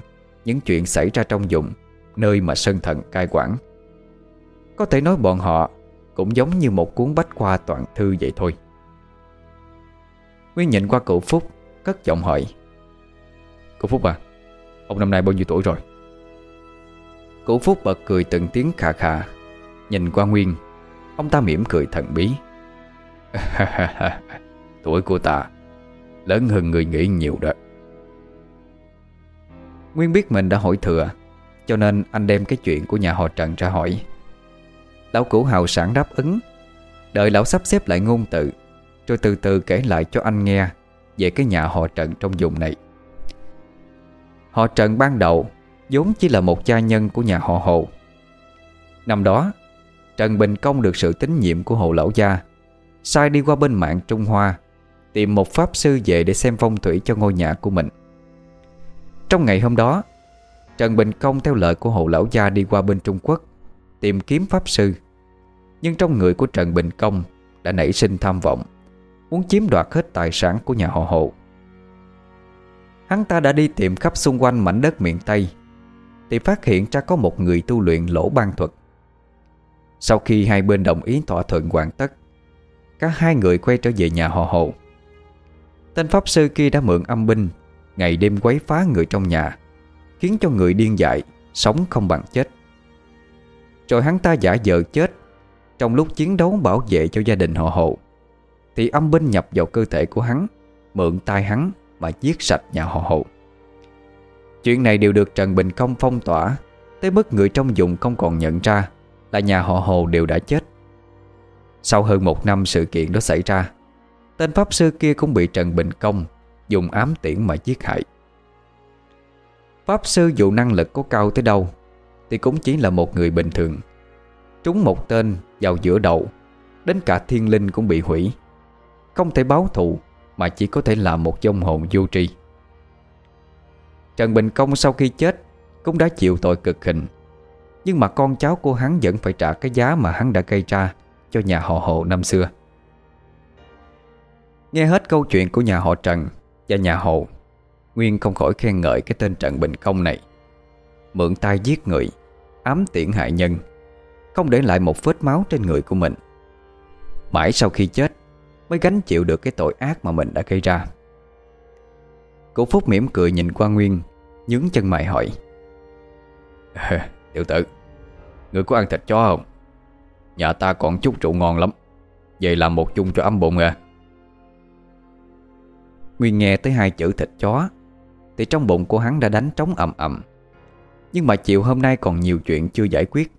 [SPEAKER 1] Những chuyện xảy ra trong vùng Nơi mà Sơn thần cai quản. Có thể nói bọn họ Cũng giống như một cuốn bách khoa toàn thư vậy thôi. Nguyên nhìn qua cụ Phúc, Cất giọng hỏi.
[SPEAKER 2] Cụ Phúc à Ông năm nay bao nhiêu tuổi rồi?
[SPEAKER 1] Cụ Phúc bật cười từng tiếng khà khà, Nhìn qua Nguyên. Ông ta mỉm cười thần bí.
[SPEAKER 2] Tuổi của ta, Lớn hơn người nghĩ nhiều đó.
[SPEAKER 1] Nguyên biết mình đã hỏi thừa, Cho nên anh đem cái chuyện của nhà họ Trần ra hỏi. Lão cũ hào sẵn đáp ứng. Đợi lão sắp xếp lại ngôn tự. Rồi từ từ kể lại cho anh nghe Về cái nhà họ Trần trong vùng này. Họ Trần ban đầu vốn chỉ là một gia nhân của nhà họ Hồ. Năm đó, Trần Bình Công được sự tín nhiệm của Hồ Lão Gia, Sai đi qua bên mạng Trung Hoa, Tìm một pháp sư về để xem phong thủy cho ngôi nhà của mình. Trong ngày hôm đó, Trần Bình Công theo lời của Hồ Lão Gia đi qua bên Trung Quốc Tìm kiếm pháp sư. Nhưng trong người của Trần Bình Công Đã nảy sinh tham vọng. Muốn chiếm đoạt hết tài sản của nhà họ hộ Hắn ta đã đi tìm khắp xung quanh mảnh đất miền Tây, Thì phát hiện ra có một người tu luyện lỗ ban thuật. Sau khi hai bên đồng ý thỏa thuận hoàn tất, Cả hai người quay trở về nhà họ hộ Tên pháp sư kia đã mượn âm binh, Ngày đêm quấy phá người trong nhà, Khiến cho người điên dại Sống không bằng chết. Rồi hắn ta giả vờ chết Trong lúc chiến đấu bảo vệ cho gia đình họ hộ thì âm binh nhập vào cơ thể của hắn, Mượn tay hắn Mà giết sạch nhà họ Hồ Chuyện này đều được Trần Bình Công phong tỏa, Tới mức người trong vùng không còn nhận ra Là nhà họ Hồ đều đã chết. Sau hơn một năm sự kiện đó xảy ra, Tên Pháp Sư kia cũng bị Trần Bình Công Dùng ám tiễn mà giết hại. Pháp Sư dù năng lực có cao tới đâu, Thì cũng chỉ là một người bình thường. Trúng một tên vào giữa đầu, Đến cả thiên linh cũng bị hủy. Không thể báo thù, Mà chỉ có thể là một dông hồn vô tri. Trần Bình Công sau khi chết Cũng đã chịu tội cực hình, Nhưng mà con cháu của hắn vẫn phải trả cái giá Mà hắn đã gây ra Cho nhà họ hộ năm xưa. Nghe hết câu chuyện của nhà họ Trần Và nhà hộ Nguyên không khỏi khen ngợi cái tên Trần Bình Công này. Mượn tay giết người, Ám tiễn hại nhân, Không để lại một vết máu trên người của mình. Mãi sau khi chết Mới gánh chịu được cái tội ác mà mình đã gây ra. Cụ Phúc mỉm cười nhìn qua Nguyên Nhướng chân mày hỏi.
[SPEAKER 2] Tiểu tử Người có ăn thịt chó không? Nhà ta còn chút rượu ngon lắm Vậy làm một chung cho ấm bụng à.
[SPEAKER 1] Nguyên nghe tới hai chữ thịt chó Thì trong bụng của hắn đã đánh trống ầm ầm. Nhưng mà chiều hôm nay còn nhiều chuyện chưa giải quyết.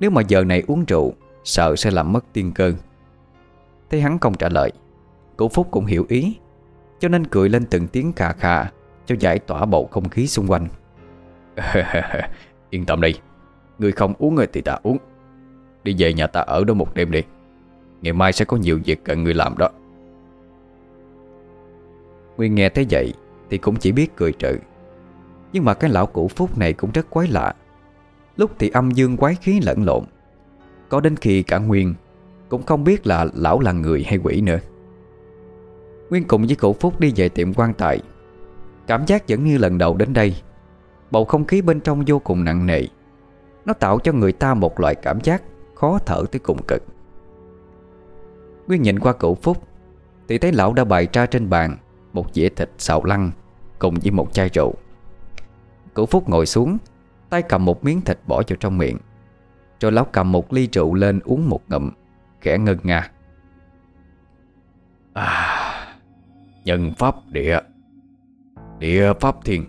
[SPEAKER 1] Nếu mà giờ này uống rượu Sợ sẽ làm mất tiên cơ Thấy hắn không trả lời. Cụ Phúc cũng hiểu ý Cho nên cười lên từng tiếng khà khà Cho giải tỏa bầu không khí xung quanh.
[SPEAKER 2] Yên tâm đi Người không uống thì ta uống. Đi về nhà ta ở đó một đêm đi Ngày mai sẽ có nhiều việc cần người làm đó.
[SPEAKER 1] Nguyên nghe thấy vậy Thì cũng chỉ biết cười trừ. Nhưng mà cái lão cũ phúc này cũng rất quái lạ. Lúc thì âm dương quái khí lẫn lộn Có đến khi cả Nguyên cũng không biết là lão là người hay quỷ nữa. Nguyên cùng với cụ Phúc đi về tiệm quan tài. Cảm giác vẫn như lần đầu đến đây. Bầu không khí bên trong vô cùng nặng nề. Nó tạo cho người ta một loại cảm giác Khó thở tới cùng cực. Nguyên nhìn qua cụ Phúc, Thì thấy lão đã bày ra trên bàn Một dĩa thịt xào lăng Cùng với một chai rượu. Cụ Phúc ngồi xuống, Tay cầm một miếng thịt bỏ vào trong miệng, Rồi lão cầm một ly rượu lên uống một ngụm. Khẽ ngân nga
[SPEAKER 2] À Nhân pháp địa. Địa pháp thiên.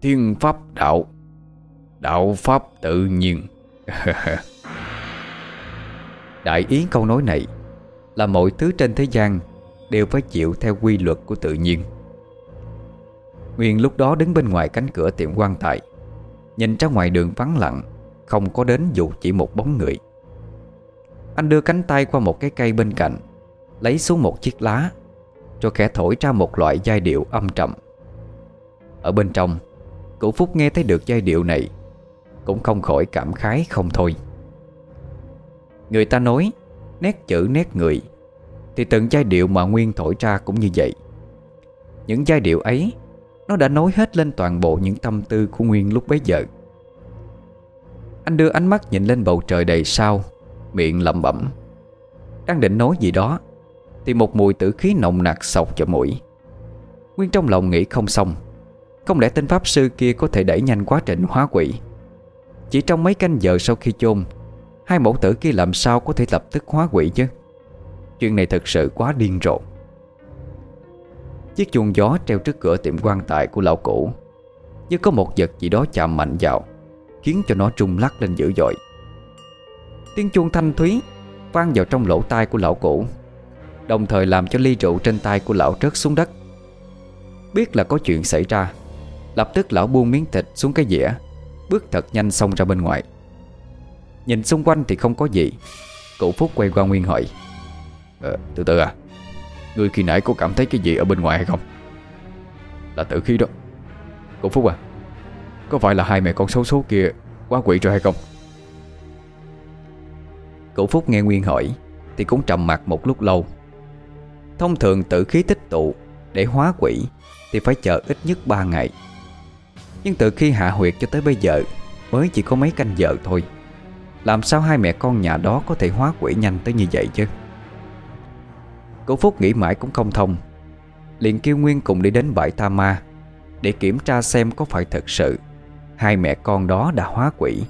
[SPEAKER 2] Thiên pháp đạo. Đạo pháp tự nhiên.
[SPEAKER 1] Đại ý câu nói này Là mọi thứ trên thế gian Đều phải chịu theo quy luật của tự nhiên. Nguyên lúc đó đứng bên ngoài cánh cửa tiệm quan tài, Nhìn ra ngoài đường vắng lặng, Không có đến dù chỉ một bóng người. Anh đưa cánh tay qua một cái cây bên cạnh, Lấy xuống một chiếc lá, Cho khẽ thổi ra một loại giai điệu âm trầm. Ở bên trong Cụ Phúc nghe thấy được giai điệu này, Cũng không khỏi cảm khái không thôi. Người ta nói, Nét chữ nét người, Thì từng giai điệu mà Nguyên thổi ra cũng như vậy. Những giai điệu ấy, Nó đã nói hết lên toàn bộ những tâm tư của Nguyên lúc bấy giờ. Anh đưa ánh mắt nhìn lên bầu trời đầy sao Miệng lẩm bẩm. Đang định nói gì đó, Thì một mùi tử khí nồng nặc sọc vào mũi. Nguyên trong lòng nghĩ không xong, Không lẽ tên pháp sư kia có thể đẩy nhanh quá trình hóa quỷ? Chỉ trong mấy canh giờ sau khi chôn, Hai mẫu tử kia làm sao có thể lập tức hóa quỷ chứ? Chuyện này thật sự quá điên rồ. Chiếc chuông gió treo trước cửa tiệm quan tài của lão cũ, Như có một vật gì đó chạm mạnh vào, Khiến cho nó trung lắc lên dữ dội. Tiếng chuông thanh thúy Vang vào trong lỗ tai của lão cũ Đồng thời làm cho ly rượu trên tay của lão rớt xuống đất. Biết là có chuyện xảy ra Lập tức lão buông miếng thịt xuống cái dĩa Bước thật nhanh xông ra bên ngoài. Nhìn xung quanh thì không có gì Cụ Phúc quay qua Nguyên hỏi
[SPEAKER 2] ờ, Từ từ à Ngươi khi nãy có cảm thấy cái gì ở bên ngoài hay không? Là tử khí đó Cụ Phúc à Có phải là hai mẹ con xấu số kia Quá quỷ rồi hay không?
[SPEAKER 1] Cụ Phúc nghe Nguyên hỏi, Thì cũng trầm mặt một lúc lâu. Thông thường tử khí tích tụ Để hóa quỷ Thì phải chờ ít nhất 3 ngày. Nhưng từ khi hạ huyệt cho tới bây giờ, Mới chỉ có mấy canh giờ thôi. Làm sao hai mẹ con nhà đó Có thể hóa quỷ nhanh tới như vậy chứ? Cô Phúc nghĩ mãi cũng không thông. Liền kêu Nguyên cùng đi đến bãi Tha Ma Để kiểm tra xem có phải thật sự Hai mẹ con đó đã hóa quỷ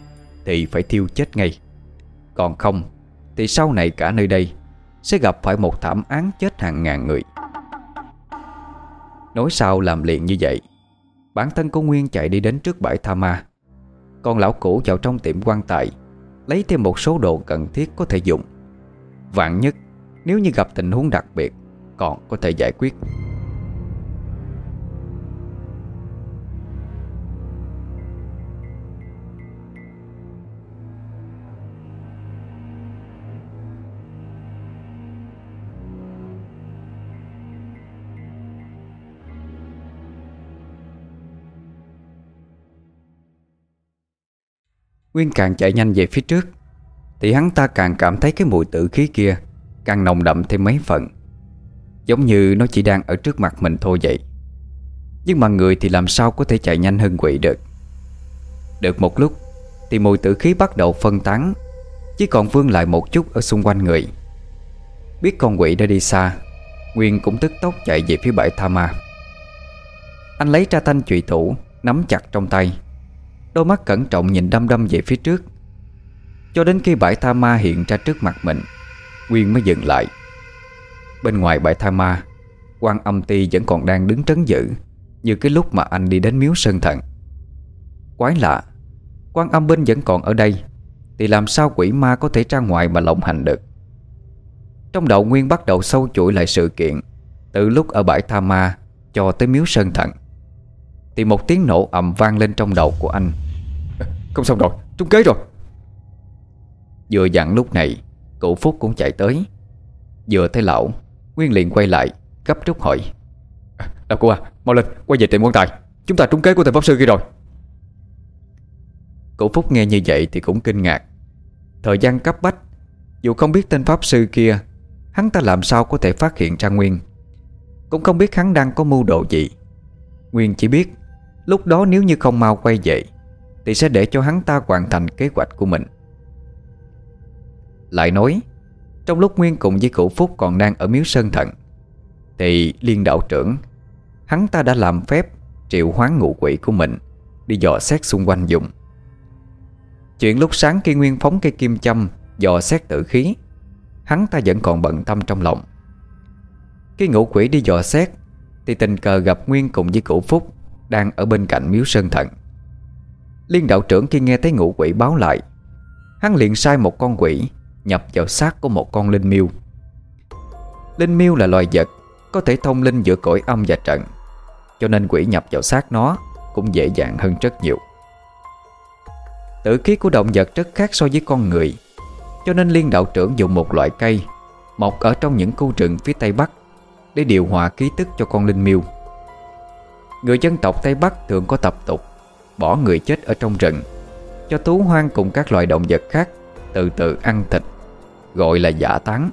[SPEAKER 1] Thì phải thiêu chết ngay. Còn không, Thì sau này cả nơi đây Sẽ gặp phải một thảm án chết hàng ngàn người. Nói sao làm liền như vậy? Bản thân cô Nguyên chạy đi đến trước bãi Tha Ma. Còn lão cũ vào trong tiệm quan tài, Lấy thêm một số đồ cần thiết có thể dùng. Vạn nhất, Nếu như gặp tình huống đặc biệt, Còn có thể giải quyết. Nguyên càng chạy nhanh về phía trước. Thì hắn ta càng cảm thấy cái mùi tử khí kia Càng nồng đậm thêm mấy phần. Giống như nó chỉ đang ở trước mặt mình thôi vậy. Nhưng mà người thì làm sao có thể chạy nhanh hơn quỷ được. Được một lúc, Thì mùi tử khí bắt đầu phân tán, Chỉ còn vương lại một chút ở xung quanh người. Biết con quỷ đã đi xa Nguyên cũng tức tốc chạy về phía bãi tha ma. Anh lấy ra thanh trụy thủ, Nắm chặt trong tay. Đôi mắt cẩn trọng nhìn đăm đăm về phía trước. Cho đến khi bãi tha ma hiện ra trước mặt mình, Nguyên mới dừng lại. Bên ngoài bãi tha ma, quan âm ti vẫn còn đang đứng trấn giữ Như cái lúc mà anh đi đến miếu sơn thần. Quái lạ, quan âm binh vẫn còn ở đây, Thì làm sao quỷ ma có thể ra ngoài mà lộng hành được? Trong đầu Nguyên bắt đầu sâu chuỗi lại sự kiện Từ lúc ở bãi tha ma Cho tới miếu sơn thần. Thì một tiếng nổ ầm vang lên trong đầu của anh.
[SPEAKER 2] Không xong rồi, trúng kế rồi.
[SPEAKER 1] Vừa dặn lúc này Cụ Phúc cũng chạy tới. Vừa thấy lão Nguyên liền quay lại Gấp rút hỏi.
[SPEAKER 2] Lão cô à, mau lên, quay về tiệm quan tài. Chúng ta trúng kế của tên pháp sư kia rồi.
[SPEAKER 1] Cụ Phúc nghe như vậy thì cũng kinh ngạc. Thời gian cấp bách Dù không biết tên pháp sư kia Hắn ta làm sao có thể phát hiện ra Nguyên? Cũng không biết hắn đang có mưu đồ gì. Nguyên chỉ biết Lúc đó nếu như không mau quay về thì sẽ để cho hắn ta hoàn thành kế hoạch của mình. Lại nói, Trong lúc Nguyên cùng với cụ Phúc còn đang ở miếu Sơn Thận Thì liên đạo trưởng, Hắn ta đã làm phép Triệu hoán ngụ quỷ của mình Đi dò xét xung quanh dùng Chuyện lúc sáng khi Nguyên phóng cây kim châm Dò xét tử khí, Hắn ta vẫn còn bận tâm trong lòng. Khi ngũ quỷ đi dò xét, Thì tình cờ gặp Nguyên cùng với cửu Phúc Đang ở bên cạnh miếu sơn thận Liên đạo trưởng khi nghe thấy ngũ quỷ báo lại, Hắn liền sai một con quỷ Nhập vào xác của một con linh miêu. Linh miêu là loài vật Có thể thông linh giữa cõi âm và trận, Cho nên quỷ nhập vào xác nó Cũng dễ dàng hơn rất nhiều. Tử khí của động vật rất khác so với con người, Cho nên liên đạo trưởng dùng một loại cây Mọc ở trong những khu rừng phía tây bắc Để điều hòa khí tức cho con linh miêu. Người dân tộc Tây Bắc thường có tập tục Bỏ người chết ở trong rừng. Cho thú hoang cùng các loài động vật khác Từ từ ăn thịt Gọi là giả tán.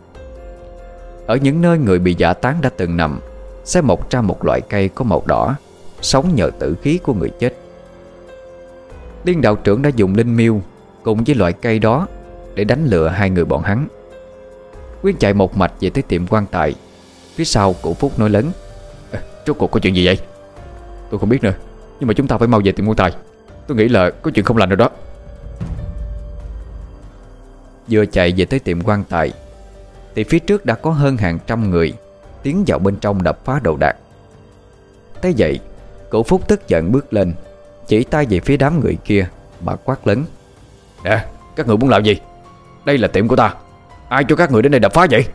[SPEAKER 1] Ở những nơi người bị giả tán đã từng nằm Sẽ mọc ra một loại cây có màu đỏ Sống nhờ tử khí của người chết. Liên đạo trưởng đã dùng linh miêu Cùng với loại cây đó Để đánh lừa hai người bọn hắn. Quyên chạy một mạch về tới tiệm quan tài Phía sau cụ Phúc nói lớn
[SPEAKER 2] à, Rốt cuộc có chuyện gì vậy? Tôi không biết nữa. Nhưng mà chúng ta phải mau về tiệm quan tài. Tôi nghĩ là có chuyện không lành rồi đó.
[SPEAKER 1] Vừa chạy về tới tiệm quan tài Thì phía trước đã có hơn hàng trăm người Tiến vào bên trong đập phá đồ đạc. Thế vậy Cụ Phúc tức giận bước lên Chỉ tay về phía đám người kia Mà quát lớn.
[SPEAKER 2] Nè các người muốn làm gì? Đây là tiệm của ta. Ai cho các người đến đây đập phá vậy?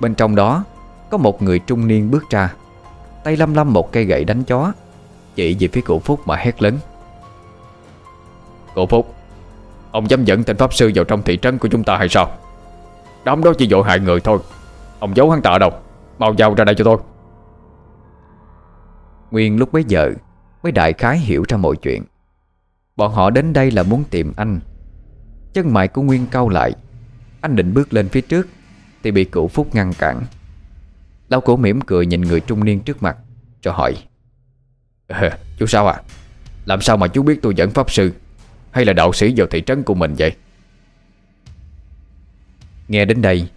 [SPEAKER 1] Bên trong đó Có một người trung niên bước ra Tay lâm lâm một cây gậy đánh chó chỉ về phía cụ Phúc mà hét lớn.
[SPEAKER 2] Cụ Phúc, Ông dám dẫn tên Pháp Sư vào trong thị trấn của chúng ta hay sao? Đám đó chỉ dội hại người thôi, Ông giấu hắn tạ đâu? Mau giao ra đây cho tôi.
[SPEAKER 1] Nguyên lúc bấy giờ Mới đại khái hiểu ra mọi chuyện. Bọn họ đến đây là muốn tìm anh. Chân mày của Nguyên cau lại. Anh định bước lên phía trước Thì bị cụ Phúc ngăn cản. Lão cổ mỉm cười nhìn người trung niên trước mặt cho hỏi
[SPEAKER 2] à, Chú sao à Làm sao mà chú biết tôi dẫn pháp sư Hay là đạo sĩ vào thị trấn của mình vậy?
[SPEAKER 1] Nghe đến đây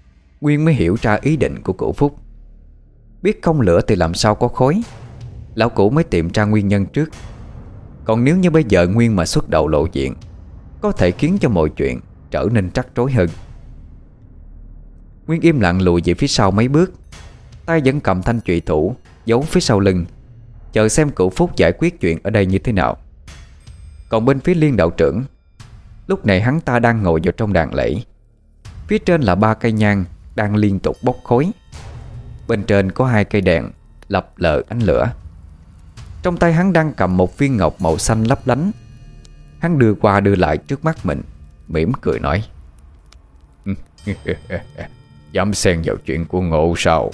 [SPEAKER 1] Nguyên mới hiểu ra ý định của cụ Phúc. Biết không lửa thì làm sao có khói? Lão cụ mới tìm ra nguyên nhân trước. Còn nếu như bây giờ Nguyên mà xuất đầu lộ diện Có thể khiến cho mọi chuyện Trở nên trắc rối hơn. Nguyên im lặng lùi về phía sau mấy bước. Tay vẫn cầm thanh trụy thủ Giấu phía sau lưng. Chờ xem cụ Phúc giải quyết chuyện ở đây như thế nào. Còn bên phía liên đạo trưởng, Lúc này hắn ta đang ngồi vào trong đàn lễ Phía trên là ba cây nhang Đang liên tục bốc khói. Bên trên có hai cây đèn Lập lờ ánh lửa. Trong tay hắn đang cầm một viên ngọc màu xanh lấp lánh. Hắn đưa qua đưa lại trước mắt mình, mỉm cười nói
[SPEAKER 2] Dám xen vào chuyện của ngộ sao?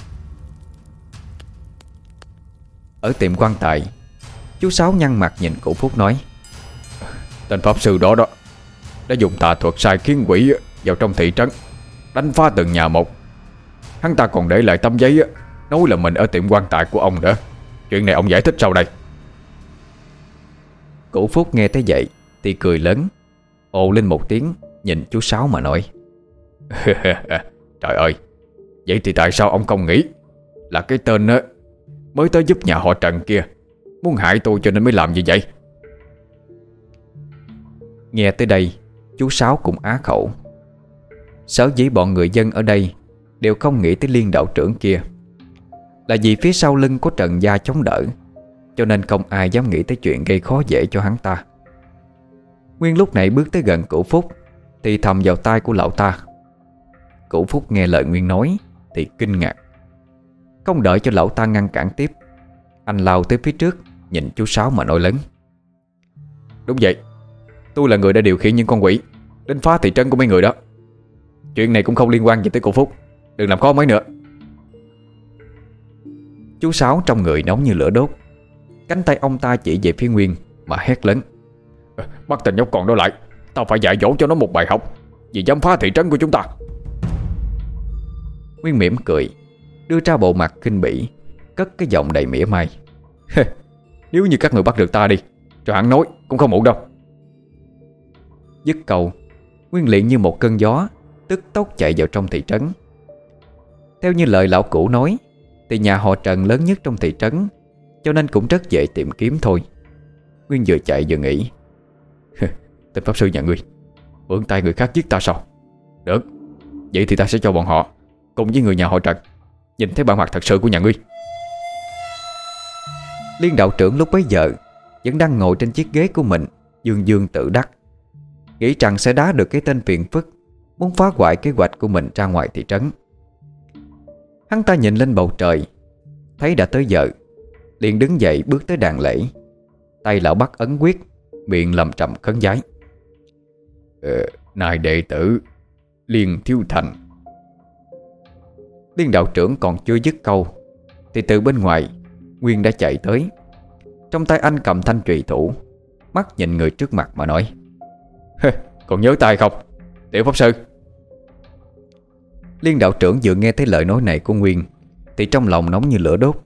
[SPEAKER 1] Ở tiệm quan tài, Chú Sáu nhăn mặt nhìn cụ Phúc nói,
[SPEAKER 2] Tên pháp sư đó đó, Đã dùng tà thuật sai khiến quỷ Vào trong thị trấn, Đánh phá từng nhà một. Hắn ta còn để lại tấm giấy Nói là mình ở tiệm quan tài của ông nữa. Chuyện này ông giải thích sau đây.
[SPEAKER 1] Cụ Phúc nghe thấy vậy Thì cười lớn, Ồ lên một tiếng, Nhìn chú Sáu mà nói,
[SPEAKER 2] Trời ơi, Vậy thì tại sao ông không nghĩ Là cái tên Mới tới giúp nhà họ Trần kia. Muốn hại tôi cho nên mới làm như vậy.
[SPEAKER 1] Nghe tới đây, Chú Sáu cũng á khẩu. Sở dĩ bọn người dân ở đây Đều không nghĩ tới liên đạo trưởng kia Là vì phía sau lưng có Trần Gia chống đỡ, Cho nên không ai dám nghĩ tới chuyện gây khó dễ cho hắn ta. Nguyên lúc này bước tới gần cửu Phúc, Thì thầm vào tai của lão ta. Cửu Phúc nghe lời Nguyên nói Thì kinh ngạc. Không đợi cho lão ta ngăn cản tiếp. Anh lao tới phía trước, Nhìn chú Sáu mà nói lớn.
[SPEAKER 2] Đúng vậy, Tôi là người đã điều khiển những con quỷ Đến phá thị trấn của mấy người đó. Chuyện này cũng không liên quan gì tới cô Phúc, Đừng làm khó mấy nữa.
[SPEAKER 1] Chú Sáu trong người nóng như lửa đốt, Cánh tay ông ta chỉ về phía Nguyên Mà hét lớn.
[SPEAKER 2] Bắt tên nhóc còn đó lại, Tao phải dạy dỗ cho nó một bài học, Vì dám phá thị trấn của chúng ta.
[SPEAKER 1] Nguyên mỉm cười Đưa ra bộ mặt kinh bỉ Cất cái giọng đầy mỉa mai.
[SPEAKER 2] Nếu như các người bắt được ta đi Cho hắn nói cũng không ổn đâu.
[SPEAKER 1] Dứt cầu, Nguyên liền như một cơn gió Tức tốc chạy vào trong thị trấn. Theo như lời lão cũ nói Thì nhà họ Trần lớn nhất trong thị trấn Cho nên cũng rất dễ tìm kiếm thôi. Nguyên vừa chạy vừa nghĩ
[SPEAKER 2] Tên pháp sư nhà ngươi Mượn tay người khác giết ta sao? Được Vậy thì ta sẽ cho bọn họ Cùng với người nhà họ Trần. Nhìn thấy bản mặt thật sự của nhà ngươi.
[SPEAKER 1] Liên đạo trưởng lúc bấy giờ Vẫn đang ngồi trên chiếc ghế của mình Dương dương tự đắc. Nghĩ rằng sẽ đá được cái tên phiền phức Muốn phá hoại kế hoạch của mình ra ngoài thị trấn. Hắn ta nhìn lên bầu trời Thấy đã tới giờ liền đứng dậy bước tới đàn lễ. Tay lão bắt ấn quyết Miệng lầm trầm khấn giái.
[SPEAKER 2] Ờ, Này đệ tử Liên Thiếu Thành
[SPEAKER 1] Liên đạo trưởng còn chưa dứt câu, Thì từ bên ngoài, Nguyên đã chạy tới. Trong tay anh cầm thanh trùy thủ, Mắt nhìn người trước mặt mà nói
[SPEAKER 2] Còn nhớ tay không? Tiểu Pháp Sư.
[SPEAKER 1] Liên đạo trưởng vừa nghe thấy lời nói này của Nguyên, Thì trong lòng nóng như lửa đốt.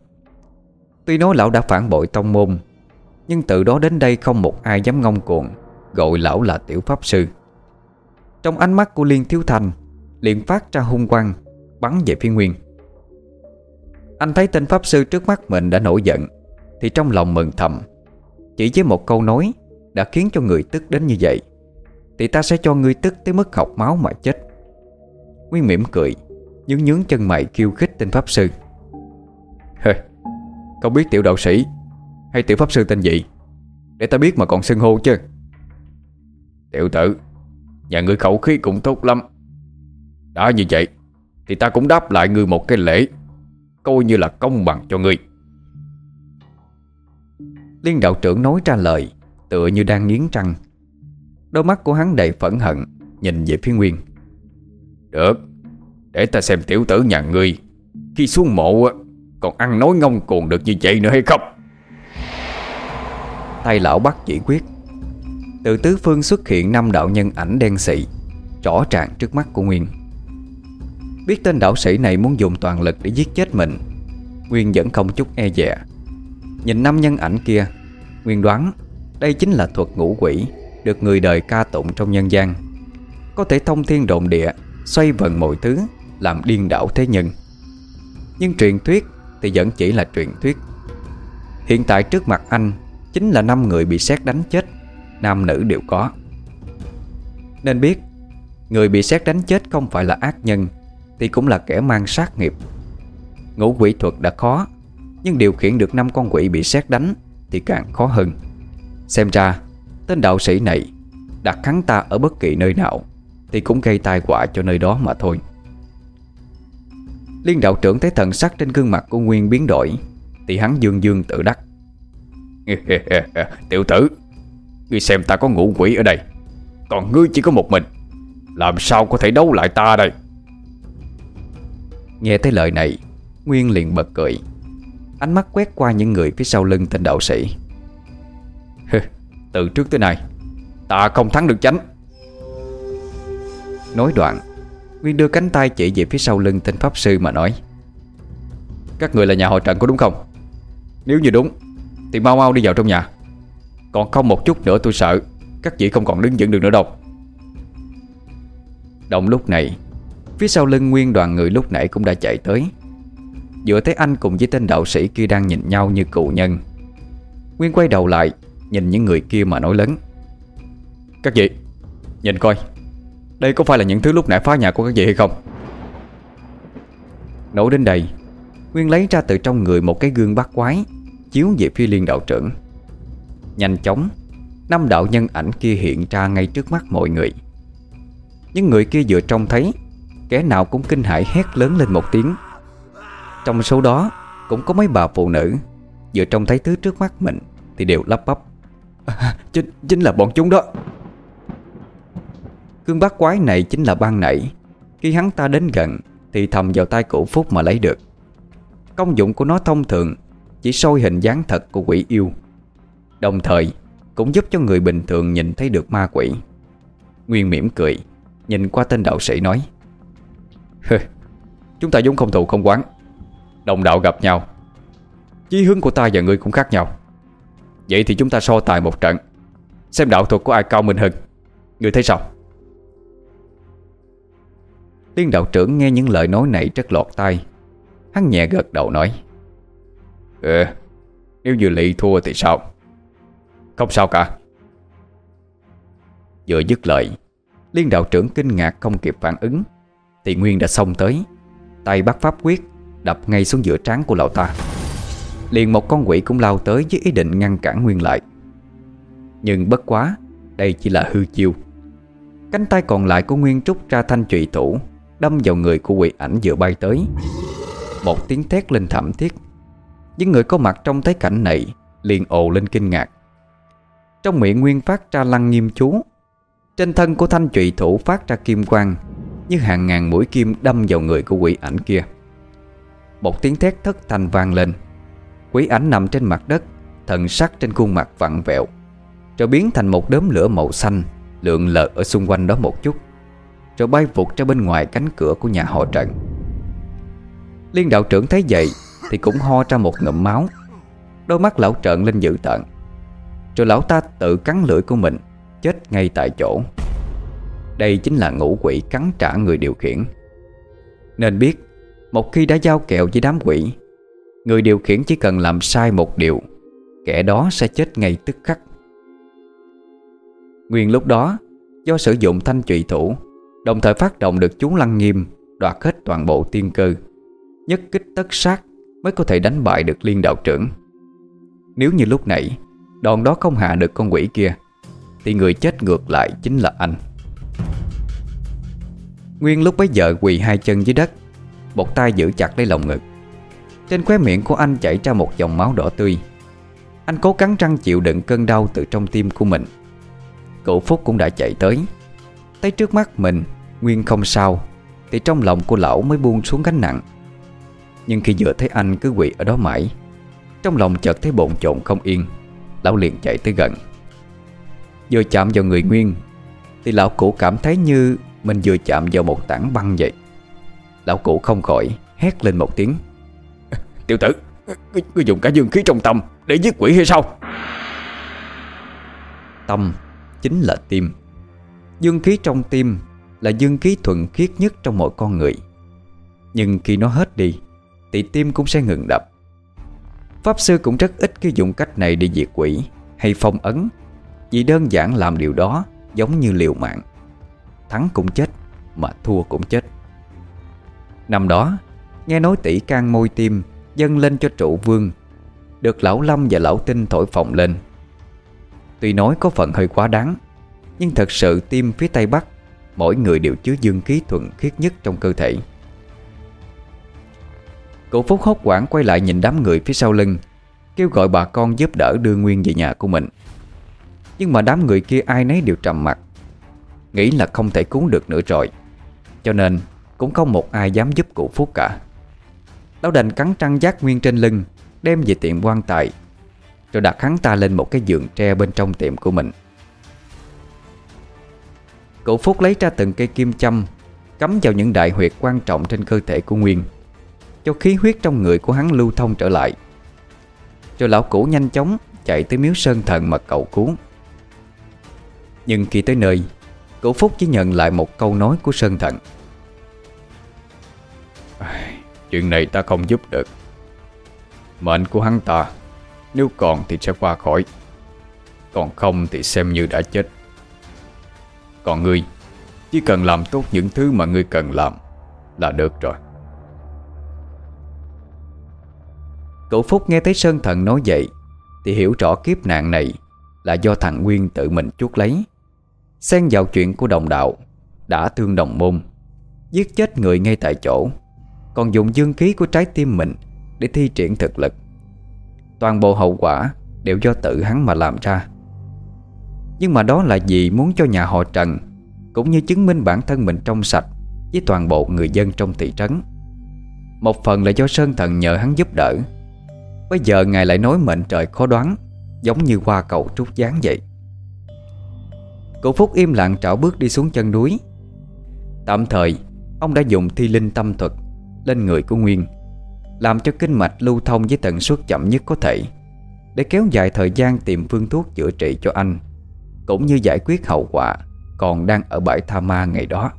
[SPEAKER 1] Tuy nói lão đã phản bội tông môn, Nhưng từ đó đến đây không một ai dám ngông cuồng, Gọi lão là tiểu pháp sư. Trong ánh mắt của Liên Thiếu Thành, liền phát ra hung quang Bắn về phía Nguyên. Anh thấy tên pháp sư trước mắt mình đã nổi giận, Thì trong lòng mừng thầm. Chỉ với một câu nói Đã khiến cho người tức đến như vậy, Thì ta sẽ cho ngươi tức tới mức học máu mà chết. Nguyên mỉm cười, Nhướng nhướng chân mày kêu khích tên pháp sư.
[SPEAKER 2] Không biết tiểu đạo sĩ Hay tiểu pháp sư tên gì, Để ta biết mà còn xưng hô chứ. Tiểu tử, Nhà ngươi khẩu khí cũng tốt lắm. Đã như vậy thì ta cũng đáp lại ngươi một cái lễ, Coi như là công bằng cho ngươi.
[SPEAKER 1] Liên đạo trưởng nói ra lời, Tựa như đang nghiến răng. Đôi mắt của hắn đầy phẫn hận, Nhìn về phía Nguyên.
[SPEAKER 2] Được, Để ta xem tiểu tử nhà ngươi, Khi xuống mộ Còn ăn nói ngông cuồng được như vậy nữa hay không?
[SPEAKER 1] Tay lão bắt chỉ quyết. Từ tứ phương xuất hiện năm đạo nhân ảnh đen xị, Rõ ràng trước mắt của Nguyên. Biết tên đạo sĩ này muốn dùng toàn lực để giết chết mình. Nguyên vẫn không chút e dè. Nhìn năm nhân ảnh kia, Nguyên đoán đây chính là thuật ngũ quỷ Được người đời ca tụng trong nhân gian. Có thể thông thiên độn địa, Xoay vần mọi thứ, Làm điên đảo thế nhân. Nhưng truyền thuyết thì vẫn chỉ là truyền thuyết. Hiện tại trước mặt anh Chính là năm người bị xét đánh chết, Nam nữ đều có. Nên biết, Người bị xét đánh chết không phải là ác nhân thì cũng là kẻ mang sát nghiệp. Ngũ quỷ thuật đã khó, Nhưng điều khiển được năm con quỷ bị xét đánh Thì càng khó hơn. Xem ra, Tên đạo sĩ này Đặt hắn ta ở bất kỳ nơi nào Thì cũng gây tai họa cho nơi đó mà thôi. Liên đạo trưởng thấy thần sắc trên gương mặt của Nguyên biến đổi, Thì hắn dương dương tự đắc.
[SPEAKER 2] Tiểu tử, Ngươi xem ta có ngũ quỷ ở đây, Còn ngươi chỉ có một mình, Làm sao có thể đấu lại ta đây?
[SPEAKER 1] Nghe thấy lời này, Nguyên liền bật cười. Ánh mắt quét qua những người phía sau lưng tên đạo sĩ.
[SPEAKER 2] Từ trước tới nay, Ta không thắng được chánh.
[SPEAKER 1] Nói đoạn, Nguyên đưa cánh tay chỉ về phía sau lưng tên pháp sư mà nói,
[SPEAKER 2] Các người là nhà hội trận có đúng không? Nếu như đúng, Thì mau mau đi vào trong nhà. Còn không một chút nữa tôi sợ, Các vị không còn đứng vững được nữa đâu.
[SPEAKER 1] Động lúc này Phía sau lưng nguyên đoàn người lúc nãy cũng đã chạy tới. Vừa thấy anh cùng với tên đạo sĩ kia đang nhìn nhau như cựu nhân. Nguyên quay đầu lại, Nhìn những người kia mà nói lớn.
[SPEAKER 2] Các vị, Nhìn coi, Đây có phải là những thứ lúc nãy phá nhà của các vị hay không?
[SPEAKER 1] Nổ đến đây, Nguyên lấy ra từ trong người một cái gương bát quái, Chiếu về phía liên đạo trưởng. Nhanh chóng, Năm đạo nhân ảnh kia hiện ra ngay trước mắt mọi người. Những người kia vừa trông thấy Kẻ nào cũng kinh hãi hét lớn lên một tiếng. Trong số đó Cũng có mấy bà phụ nữ. Vừa trông thấy thứ trước mắt mình Thì đều lắp bắp.
[SPEAKER 2] À, chính, chính là bọn chúng đó.
[SPEAKER 1] Cương bác quái này chính là ban nãy. Khi hắn ta đến gần Thì thầm vào tay cổ phúc mà lấy được. Công dụng của nó thông thường Chỉ soi hình dáng thật của quỷ yêu. Đồng thời Cũng giúp cho người bình thường nhìn thấy được ma quỷ. Nguyên mỉm cười Nhìn qua tên đạo sĩ nói
[SPEAKER 2] Chúng ta giống không thù không quán. Đồng đạo gặp nhau. Chí hướng của ta và ngươi cũng khác nhau. Vậy thì chúng ta so tài một trận. Xem đạo thuật của ai cao minh hơn. Ngươi thấy sao?
[SPEAKER 1] Liên đạo trưởng nghe những lời nói này rất lọt tai. Hắn nhẹ gật đầu nói
[SPEAKER 2] Ừ Nếu như lị thua thì sao? Không sao cả.
[SPEAKER 1] Vừa dứt lời, Liên đạo trưởng kinh ngạc không kịp phản ứng. Thì Nguyên đã xông tới. Tay bắt pháp quyết, Đập ngay xuống giữa trán của lão ta. Liền một con quỷ cũng lao tới với ý định ngăn cản Nguyên lại. Nhưng bất quá, Đây chỉ là hư chiêu. Cánh tay còn lại của Nguyên trúc ra thanh trụy thủ, Đâm vào người của quỷ ảnh vừa bay tới. Một tiếng thét lên thảm thiết. Những người có mặt trong thấy cảnh này liền ồ lên kinh ngạc. Trong miệng Nguyên phát ra lăng nghiêm chú. Trên thân của thanh trụy thủ phát ra kim quang như hàng ngàn mũi kim đâm vào người của quỷ ảnh kia. Một tiếng thét thất thanh vang lên. Quỷ ảnh nằm trên mặt đất, Thần sắc trên khuôn mặt vặn vẹo, Rồi biến thành một đốm lửa màu xanh Lượn lờ ở xung quanh đó một chút, Rồi bay vụt ra bên ngoài cánh cửa của nhà họ Trần. Liên đạo trưởng thấy vậy Thì cũng ho ra một ngụm máu, Đôi mắt lão trợn lên dữ tợn. Rồi lão ta tự cắn lưỡi của mình, Chết ngay tại chỗ. Đây chính là ngũ quỷ cắn trả người điều khiển. Nên biết, Một khi đã giao kẹo với đám quỷ, Người điều khiển chỉ cần làm sai một điều, Kẻ đó sẽ chết ngay tức khắc. Nguyên lúc đó, Do sử dụng thanh trụy thủ, Đồng thời phát động được chú lăng nghiêm, Đoạt hết toàn bộ tiên cơ, Nhất kích tất sát Mới có thể đánh bại được liên đạo trưởng. Nếu như lúc nãy Đòn đó không hạ được con quỷ kia, Thì người chết ngược lại chính là anh. Nguyên lúc bấy giờ quỳ hai chân dưới đất, Một tay giữ chặt lấy lồng ngực. Trên khóe miệng của anh chảy ra một dòng máu đỏ tươi. Anh cố cắn răng chịu đựng cơn đau từ trong tim của mình. Cậu Phúc cũng đã chạy tới. Thấy trước mắt mình, Nguyên không sao, Thì trong lòng của lão mới buông xuống gánh nặng. Nhưng khi vừa thấy anh cứ quỳ ở đó mãi, Trong lòng chợt thấy bồn chồn không yên, Lão liền chạy tới gần. Vừa chạm vào người Nguyên, Thì lão cụ cảm thấy như mình vừa chạm vào một tảng băng vậy. Lão cụ không khỏi Hét lên một tiếng.
[SPEAKER 2] Tiểu tử Ngươi dùng cả dương khí trong tâm Để giết quỷ hay sao?
[SPEAKER 1] Tâm chính là tim. Dương khí trong tim là dương khí thuần khiết nhất trong mỗi con người. Nhưng khi nó hết đi, Thì tim cũng sẽ ngừng đập. Pháp sư cũng rất ít khi dùng cách này để diệt quỷ Hay phong ấn, Vì đơn giản làm điều đó Giống như liều mạng. Thắng cũng chết, Mà thua cũng chết. Năm đó, Nghe nói tỷ can môi tim Dâng lên cho trụ vương, Được lão Lâm và lão Tinh thổi phồng lên. Tuy nói có phần hơi quá đáng, Nhưng thật sự tim phía Tây Bắc, Mỗi người đều chứa dương khí thuần khiết nhất trong cơ thể. Cổ Phúc hốt quảng quay lại nhìn đám người phía sau lưng, Kêu gọi bà con giúp đỡ đưa Nguyên về nhà của mình. Nhưng mà đám người kia ai nấy đều trầm mặt. Nghĩ là không thể cứu được nữa rồi. Cho nên, cũng không một ai dám giúp cụ Phúc cả. Lão đành cắn trăng giác Nguyên trên lưng, Đem về tiệm quan tài, Rồi đặt hắn ta lên một cái giường tre bên trong tiệm của mình. Cụ Phúc lấy ra từng cây kim châm, Cắm vào những đại huyệt quan trọng trên cơ thể của Nguyên, Cho khí huyết trong người của hắn lưu thông trở lại. Rồi lão cũ nhanh chóng chạy tới miếu sơn thần mà cầu cứu. Nhưng khi tới nơi Cụ Phúc chỉ nhận lại một câu nói của sơn thần.
[SPEAKER 2] Chuyện này ta không giúp được. Mệnh của hắn ta Nếu còn thì sẽ qua khỏi. Còn không thì xem như đã chết. Còn ngươi Chỉ cần làm tốt những thứ mà ngươi cần làm Là được rồi.
[SPEAKER 1] Cụ Phúc nghe thấy Sơn Thần nói vậy Thì hiểu rõ kiếp nạn này Là do thằng Nguyên tự mình chuốt lấy Xen vào chuyện của đồng đạo, Đã thương đồng môn, Giết chết người ngay tại chỗ, Còn dùng dương khí của trái tim mình Để thi triển thực lực. Toàn bộ hậu quả Đều do tự hắn mà làm ra. Nhưng mà đó là gì muốn cho nhà họ Trần Cũng như chứng minh bản thân mình trong sạch Với toàn bộ người dân trong thị trấn. Một phần là do Sơn Thần nhờ hắn giúp đỡ. Bây giờ ngài lại nói mệnh trời khó đoán, Giống như hoa cầu trúc gián vậy. Cụ Phúc im lặng trảo bước đi xuống chân núi. Tạm thời, Ông đã dùng thi linh tâm thuật Lên người của Nguyên, Làm cho kinh mạch lưu thông với tần suất chậm nhất có thể, Để kéo dài thời gian tìm phương thuốc chữa trị cho anh, Cũng như giải quyết hậu quả Còn đang ở bãi tha ma ngày đó.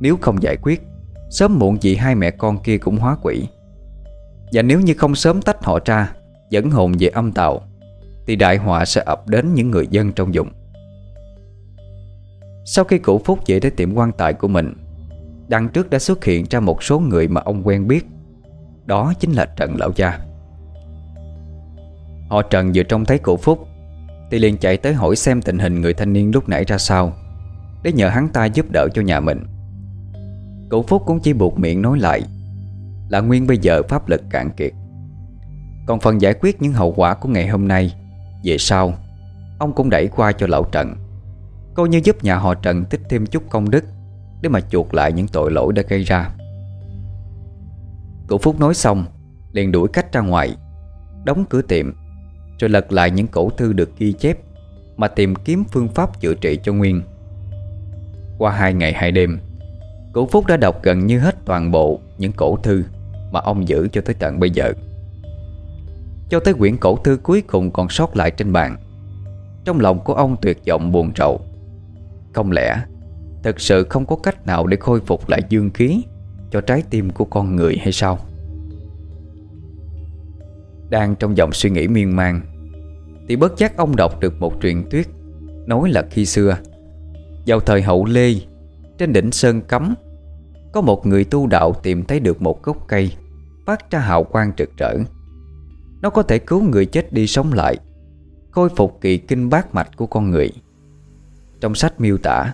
[SPEAKER 1] Nếu không giải quyết, Sớm muộn gì hai mẹ con kia cũng hóa quỷ. Và nếu như không sớm tách họ ra, Dẫn hồn về âm tàu, Thì đại họa sẽ ập đến những người dân trong vùng. Sau khi cụ Phúc về tới tiệm quan tài của mình, Đằng trước đã xuất hiện ra một số người mà ông quen biết. Đó chính là Trần Lão Gia. Họ Trần vừa trông thấy cụ Phúc, Thì liền chạy tới hỏi xem tình hình người thanh niên lúc nãy ra sao, Để nhờ hắn ta giúp đỡ cho nhà mình. Cụ Phúc cũng chỉ buộc miệng nói lại, Là Nguyên bây giờ pháp lực cạn kiệt. Còn phần giải quyết những hậu quả của ngày hôm nay, Về sau, Ông cũng đẩy qua cho lão Trần. Coi như giúp nhà họ Trần tích thêm chút công đức Để mà chuộc lại những tội lỗi đã gây ra. Cụ Phúc nói xong, Liền đuổi cách ra ngoài, Đóng cửa tiệm, Rồi lật lại những cổ thư được ghi chép Mà tìm kiếm phương pháp chữa trị cho Nguyên. Qua hai ngày hai đêm, Cụ Phúc đã đọc gần như hết toàn bộ Những cổ thư Mà ông giữ cho tới tận bây giờ. Cho tới quyển cổ thư cuối cùng còn sót lại trên bàn, Trong lòng của ông tuyệt vọng buồn rầu. Không lẽ thật sự không có cách nào để khôi phục lại dương khí Cho trái tim của con người hay sao? Đang trong dòng suy nghĩ miên man, Thì bất giác ông đọc được một truyền thuyết Nói là khi xưa, Vào thời hậu Lê, Trên đỉnh Sơn Cấm, Có một người tu đạo tìm thấy được một gốc cây Phát ra hào quang trực rỡ. Nó có thể cứu người chết đi sống lại, Khôi phục kỳ kinh bát mạch của con người. Trong sách miêu tả,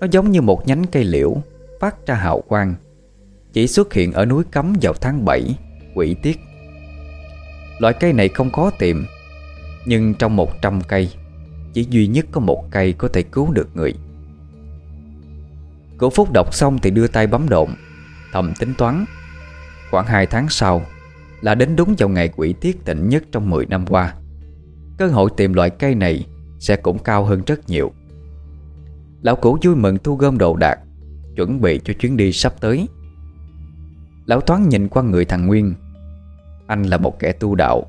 [SPEAKER 1] Nó giống như một nhánh cây liễu Phát ra hào quang, Chỉ xuất hiện ở núi Cấm vào tháng 7 Quỷ tiết. Loại cây này không khó tìm, Nhưng trong 100 cây, Chỉ duy nhất có một cây có thể cứu được người. Cổ Phúc đọc xong thì đưa tay bấm độn, Thầm tính toán. Khoảng 2 tháng sau Là đến đúng vào ngày quỷ tiết tịnh nhất trong 10 năm qua. Cơ hội tìm loại cây này Sẽ cũng cao hơn rất nhiều. Lão cũ vui mừng thu gom đồ đạc, Chuẩn bị cho chuyến đi sắp tới. Lão Toán nhìn qua người thằng Nguyên. Anh là một kẻ tu đạo,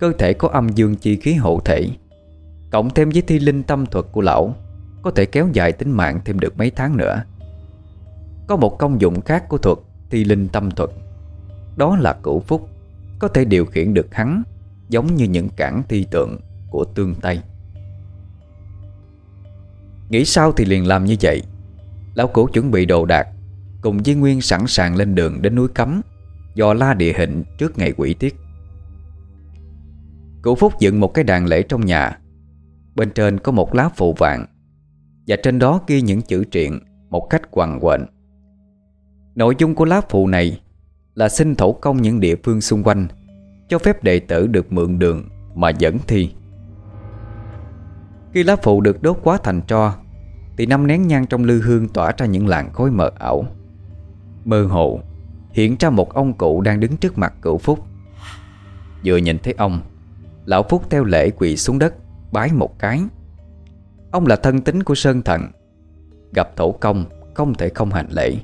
[SPEAKER 1] Cơ thể có âm dương chi khí hộ thể. Cộng thêm với thi linh tâm thuật của lão, Có thể kéo dài tính mạng thêm được mấy tháng nữa. Có một công dụng khác của thuật Thi linh tâm thuật, Đó là cửu phúc, Có thể điều khiển được hắn Giống như những cản thi tượng của tương Tây. Nghĩ sao thì liền làm như vậy. Lão cổ chuẩn bị đồ đạc, Cùng với Nguyên sẵn sàng lên đường đến núi Cấm, Dò la địa hình trước ngày quỷ tiết. Cụ Phúc dựng một cái đàn lễ trong nhà. Bên trên có một lá phụ vàng, Và trên đó ghi những chữ triện Một cách quằn quện. Nội dung của lá phụ này Là xin thổ công những địa phương xung quanh, Cho phép đệ tử được mượn đường Mà dẫn thi. Khi lá phụ được đốt quá thành tro, Thì năm nén nhang trong lư hương Tỏa ra những làn khói mờ ảo. Mơ hồ, Hiện ra một ông cụ đang đứng trước mặt cửu Phúc. Vừa nhìn thấy ông, Lão Phúc theo lễ quỳ xuống đất, Bái một cái. Ông là thân tính của Sơn Thần, Gặp tổ công không thể không hành lễ.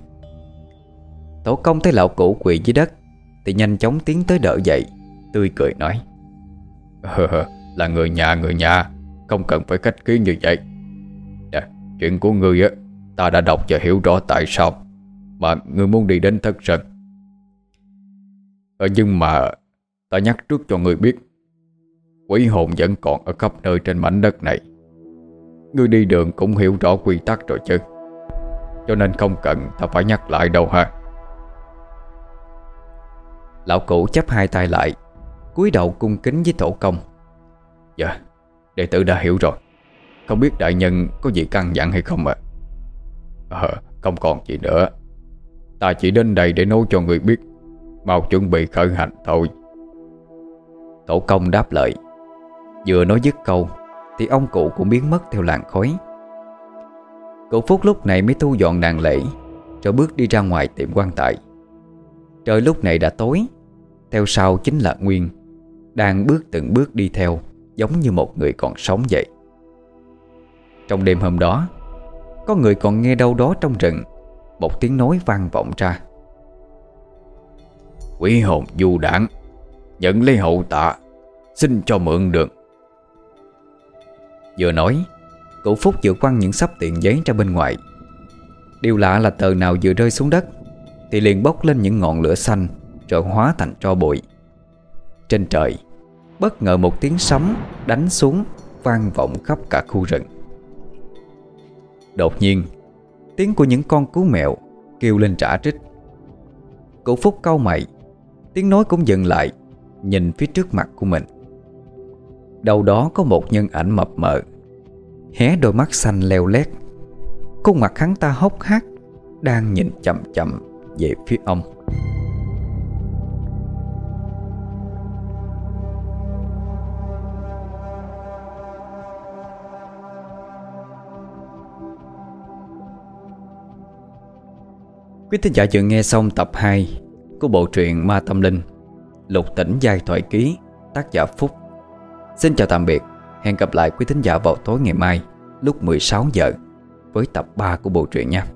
[SPEAKER 1] Tổ công thấy lão cụ quỳ dưới đất, Thì nhanh chóng tiến tới đỡ dậy, Tươi cười nói
[SPEAKER 2] Là người nhà người nhà. Không cần phải khách khí như vậy. Nè, Chuyện của ngươi á Ta đã đọc và hiểu rõ tại sao Mà ngươi muốn đi đến thất sơn. Ờ, Nhưng mà Ta nhắc trước cho ngươi biết Quỷ hồn vẫn còn ở khắp nơi trên mảnh đất này. Ngươi đi đường cũng hiểu rõ quy tắc rồi chứ. Cho nên không cần ta phải nhắc lại đâu ha.
[SPEAKER 1] Lão cụ chấp hai tay lại cúi đầu cung kính với tổ công.
[SPEAKER 2] Dạ Đệ tử đã hiểu rồi. Không biết đại nhân có gì căn dặn hay không ạ? À? à, Không còn gì nữa. Ta chỉ đến đây để nói cho người biết. Mau chuẩn bị khởi hành thôi.
[SPEAKER 1] Tổ công đáp lời. Vừa nói dứt câu Thì ông cụ cũng biến mất theo làn khói. Cụ Phúc lúc này mới thu dọn đàn lễ Rồi bước đi ra ngoài tiệm quan tài. Trời lúc này đã tối Theo sau chính là Nguyên Đang bước từng bước đi theo. Giống như một người còn sống vậy. Trong đêm hôm đó Có người còn nghe đâu đó trong rừng Một tiếng nói vang vọng ra.
[SPEAKER 2] Quỷ hồn du đảng Nhận lấy hậu tạ Xin cho mượn được
[SPEAKER 1] Vừa nói Cụ Phúc vừa quăng những sắp tiền giấy ra bên ngoài. Điều lạ là tờ nào vừa rơi xuống đất Thì liền bốc lên những ngọn lửa xanh Rồi hóa thành tro bụi. Trên trời Bất ngờ một tiếng sấm đánh xuống Vang vọng khắp cả khu rừng. Đột nhiên, Tiếng của những con cú mèo Kêu lên trả trích. Cụ Phúc cau mày, Tiếng nói cũng dừng lại, Nhìn phía trước mặt của mình. Đầu đó có một nhân ảnh mập mờ, Hé đôi mắt xanh leo lét. Khuôn mặt hắn ta hốc hác, Đang nhìn chậm chậm về phía ông. Quý thính giả vừa nghe xong tập 2 Của bộ truyện Ma Tâm Linh, Lục tỉnh giai thoại ký, Tác giả Phúc. Xin chào tạm biệt. Hẹn gặp lại quý thính giả vào tối ngày mai, Lúc 16 giờ Với tập 3 của bộ truyện nha.